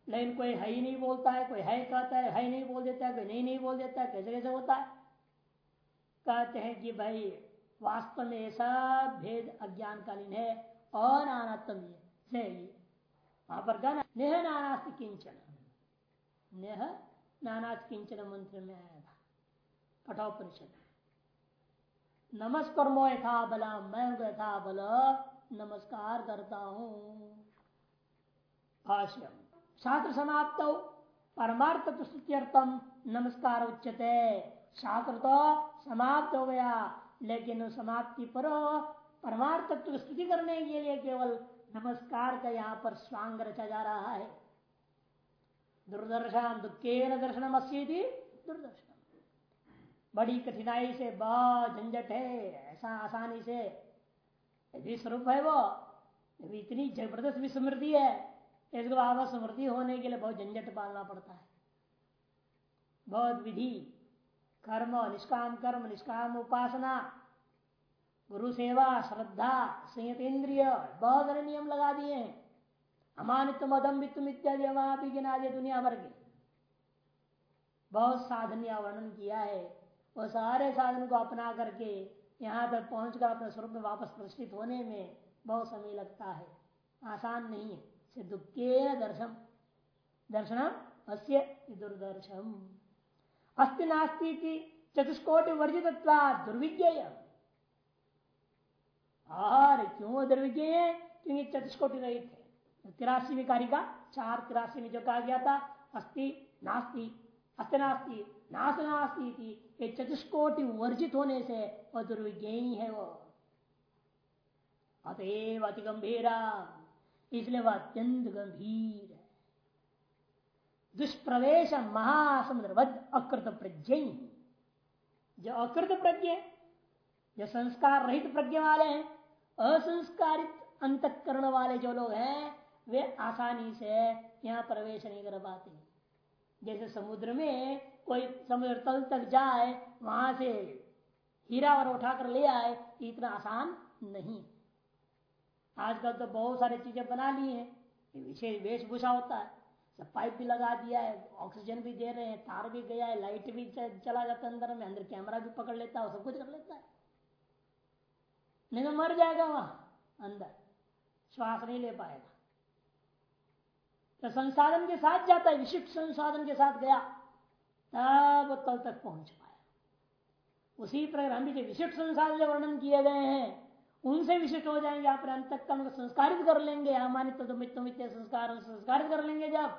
लेकिन कोई है ही नहीं बोलता है, कोई है कहता है है नहीं बोल देता है, कोई नहीं नहीं बोल देता है, कैसे कैसे होता है? कहते हैं कि भाई, वास्तव में ऐसा भेद अज्ञानकालीन है, और अनात्म है। वहाँ पर नेह नानास्त किंचन। नेह नानास्त किंचन मंत्र में आया था। कठोपनिषद। नमस्कर्मो यथा बला मैं यथा बल, नमस्कार करता हूँ। भाष्यम, शास्त्र समाप्त परमार्थ स्तुत्यर्थम नमस्कार उच्चते शास्त्र तो समाप्त हो गया, लेकिन समाप्ति पर परमार्थ तत्व स्तुति करने के लिए केवल नमस्कार का यहाँ पर स्वांग रचा जा रहा है। दुर्दर्शन दुखे न दर्शन दुर्दर्शन बड़ी कठिनाई से, बहुत झंझट है, ऐसा आसानी से। यदि स्वरूप है वो इतनी ज़बरदस्त विस्मृति है, इसको बाद स्मृति होने के लिए बहुत झंझट पालना पड़ता है। बहुत विधि, कर्म, निष्काम कर्म, निष्काम उपासना, गुरु सेवा, श्रद्धा संयत इंद्रिय बहुत सारे नियम लगा दिए हैं। अमानित मदम्बित्व, इत्यादि वहाँ भी गिना दिए दुनिया भर के। बहुत साधन या वर्णन किया है। वो सारे साधन को अपना करके यहाँ तक पहुंचकर अपने स्वरूप में वापस प्रतिष्ठित होने में बहुत समय लगता है। आसान नहीं है। से दुखे दर्शन दर्शन अस्य दुर्दर्शम अस्ति नास्ती चतुष्कोटि वर्जित दुर्विज्ञ और क्यों दुर्विज्ञ है क्योंकि चतुष्कोटि रहित है। तिरासी में कारिका चार तिरासी में जो कहा गया था अस्ति नास्ति अस्ति नास्ति नाश नास्ती ये चतुष्कोटि वर्जित होने से वह दुर्विज्ञ है वो। अतएव अति गंभीरा इसलिए वह अत्यंत गंभीर है। दुष्प्रवेश महासमुद्र अकृत प्रज्ञ जो अकृत प्रज्ञ जो संस्कार रहित प्रज्ञ वाले हैं, असंस्कारित अंतकरण वाले जो लोग हैं, वे आसानी से यहाँ प्रवेश नहीं कर पाते। जैसे समुद्र में कोई समुद्र तल तक जाए, वहाँ से हीरा और उठाकर ले आए इतना आसान नहीं। आजकल तो बहुत सारी चीज़ें बना ली हैं। विशेष वेशभूषा होता है। सब पाइप भी लगा दिया है, ऑक्सीजन भी दे रहे हैं, तार भी गया है, लाइट भी चला जाता है अंदर में, अंदर कैमरा भी पकड़ लेता है सब कुछ कर लेता है। नहीं तो मर जाएगा वहाँ, अंदर। श्वास नहीं ले पाएगा। तो संसाधन के साथ जाता है, विशिष्ट संसाधन के साथ गया। तब तल तक पहुँच पाया। उसी प्रकार हम जो विशिष्ट संसाधन वर्णन किए गए हैं, उनसे विशिष्ट हो जाएँगे, आप अंतकरण को संस्कारित कर लेंगे हमारे तो मित्र मित्र संस्कार संस्कारित कर लेंगे जब,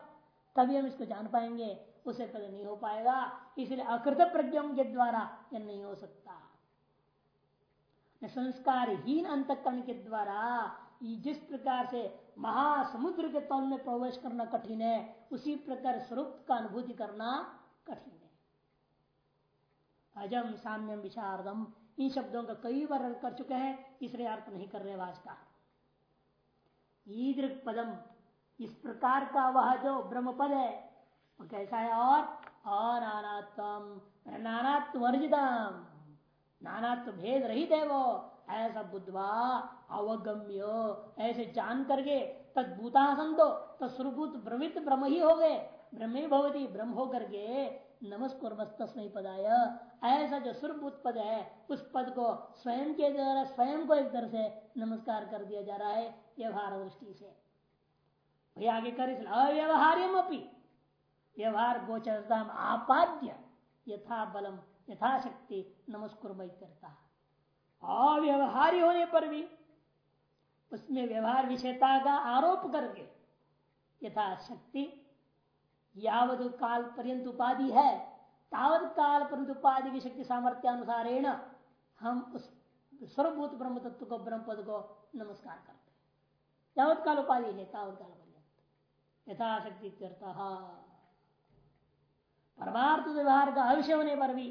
तभी हम इसको जान पाएँगे, उसे पहले नहीं हो पाएगा, इसलिए अकृत प्रज्ञों के द्वारा यह नहीं हो सकता। संस्कारहीन अंतकरण के द्वारा जिस प्रकार से महासमुद्र के तौल में प्रवेश करना कठिन है, उसी प्रकार स्वरूप का अनुभूति करना कठिन है अजम साम्यम विशारदम, इन शब्दों का कई बार कर चुके हैं, इसलिए अर्थ नहीं कर रहे वास्ता। ईदृक पदम, इस प्रकार का वह जो ब्रह्म पद है, वो कैसा है? और अनानात्म नानात्म वर्जितम नानात्व भेद रहित है वो। ऐसा बुद्धवा अवगम्य, ऐसे जान करके तदभूता संतो तस्वरूभूत ब्रह्मित ब्रह्म ही हो गए। ब्रह्म भवती ब्रह्म होकर करके नमस्कुर पदाय। ऐसा जो सुरभूत पद है, उस पद को स्वयं के द्वारा, स्वयं को एक तरह से नमस्कार कर दिया जा रहा है, व्यवहार दृष्टि से। भाई आगे कर अव्यवहार्यम अपनी व्यवहार गोचरता आपाद्य, यथा बलम, यथाशक्ति नमस्कुर अव्यवहारी होने पर भी, उसमें व्यवहार विषयता का आरोप करके यथाशक्ति यावत काल पर्यंत उपाधि है। तावत काल पर्यंत उपाधि की शक्ति सामर्थ्य अनुसारेण हम उस सर्वभूत ब्रह्म तत्व को ब्रह्म पद को नमस्कार करते यावत काल उपाधि है तावत काल पर्यंत यथाशक्ति परमार्थ व्यवहार का अविषय होने पर भी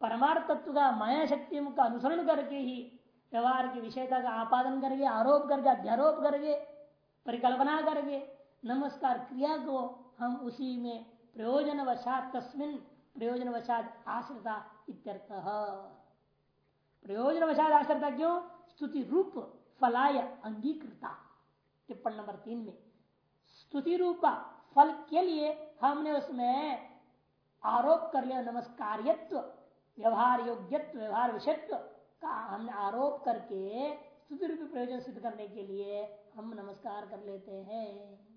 परमार्थ तत्व का माया शक्ति का अनुसरण करके ही व्यवहार की विषयता का आपादन करके, आरोप करके, अध्यारोप करके, परिकल्पना करके, नमस्कार क्रिया को हम उसी में प्रयोजन वशात तस्मिन प्रयोजन वशात आश्रता इत्यर्थ। प्रयोजन वशात आश्रता क्यों? स्तुति रूप फलाय अंगीकृता। टिप्पण नंबर तीन में। स्तुति रूप फल के लिए हमने उसमें आरोप कर लिया, नमस्कार्यत्व, व्यवहार योग्यत्व, व्यवहार विषयत्व का हमने आरोप करके स्तुति रूप प्रयोजन सिद्ध करने के लिए हम नमस्कार कर लेते हैं।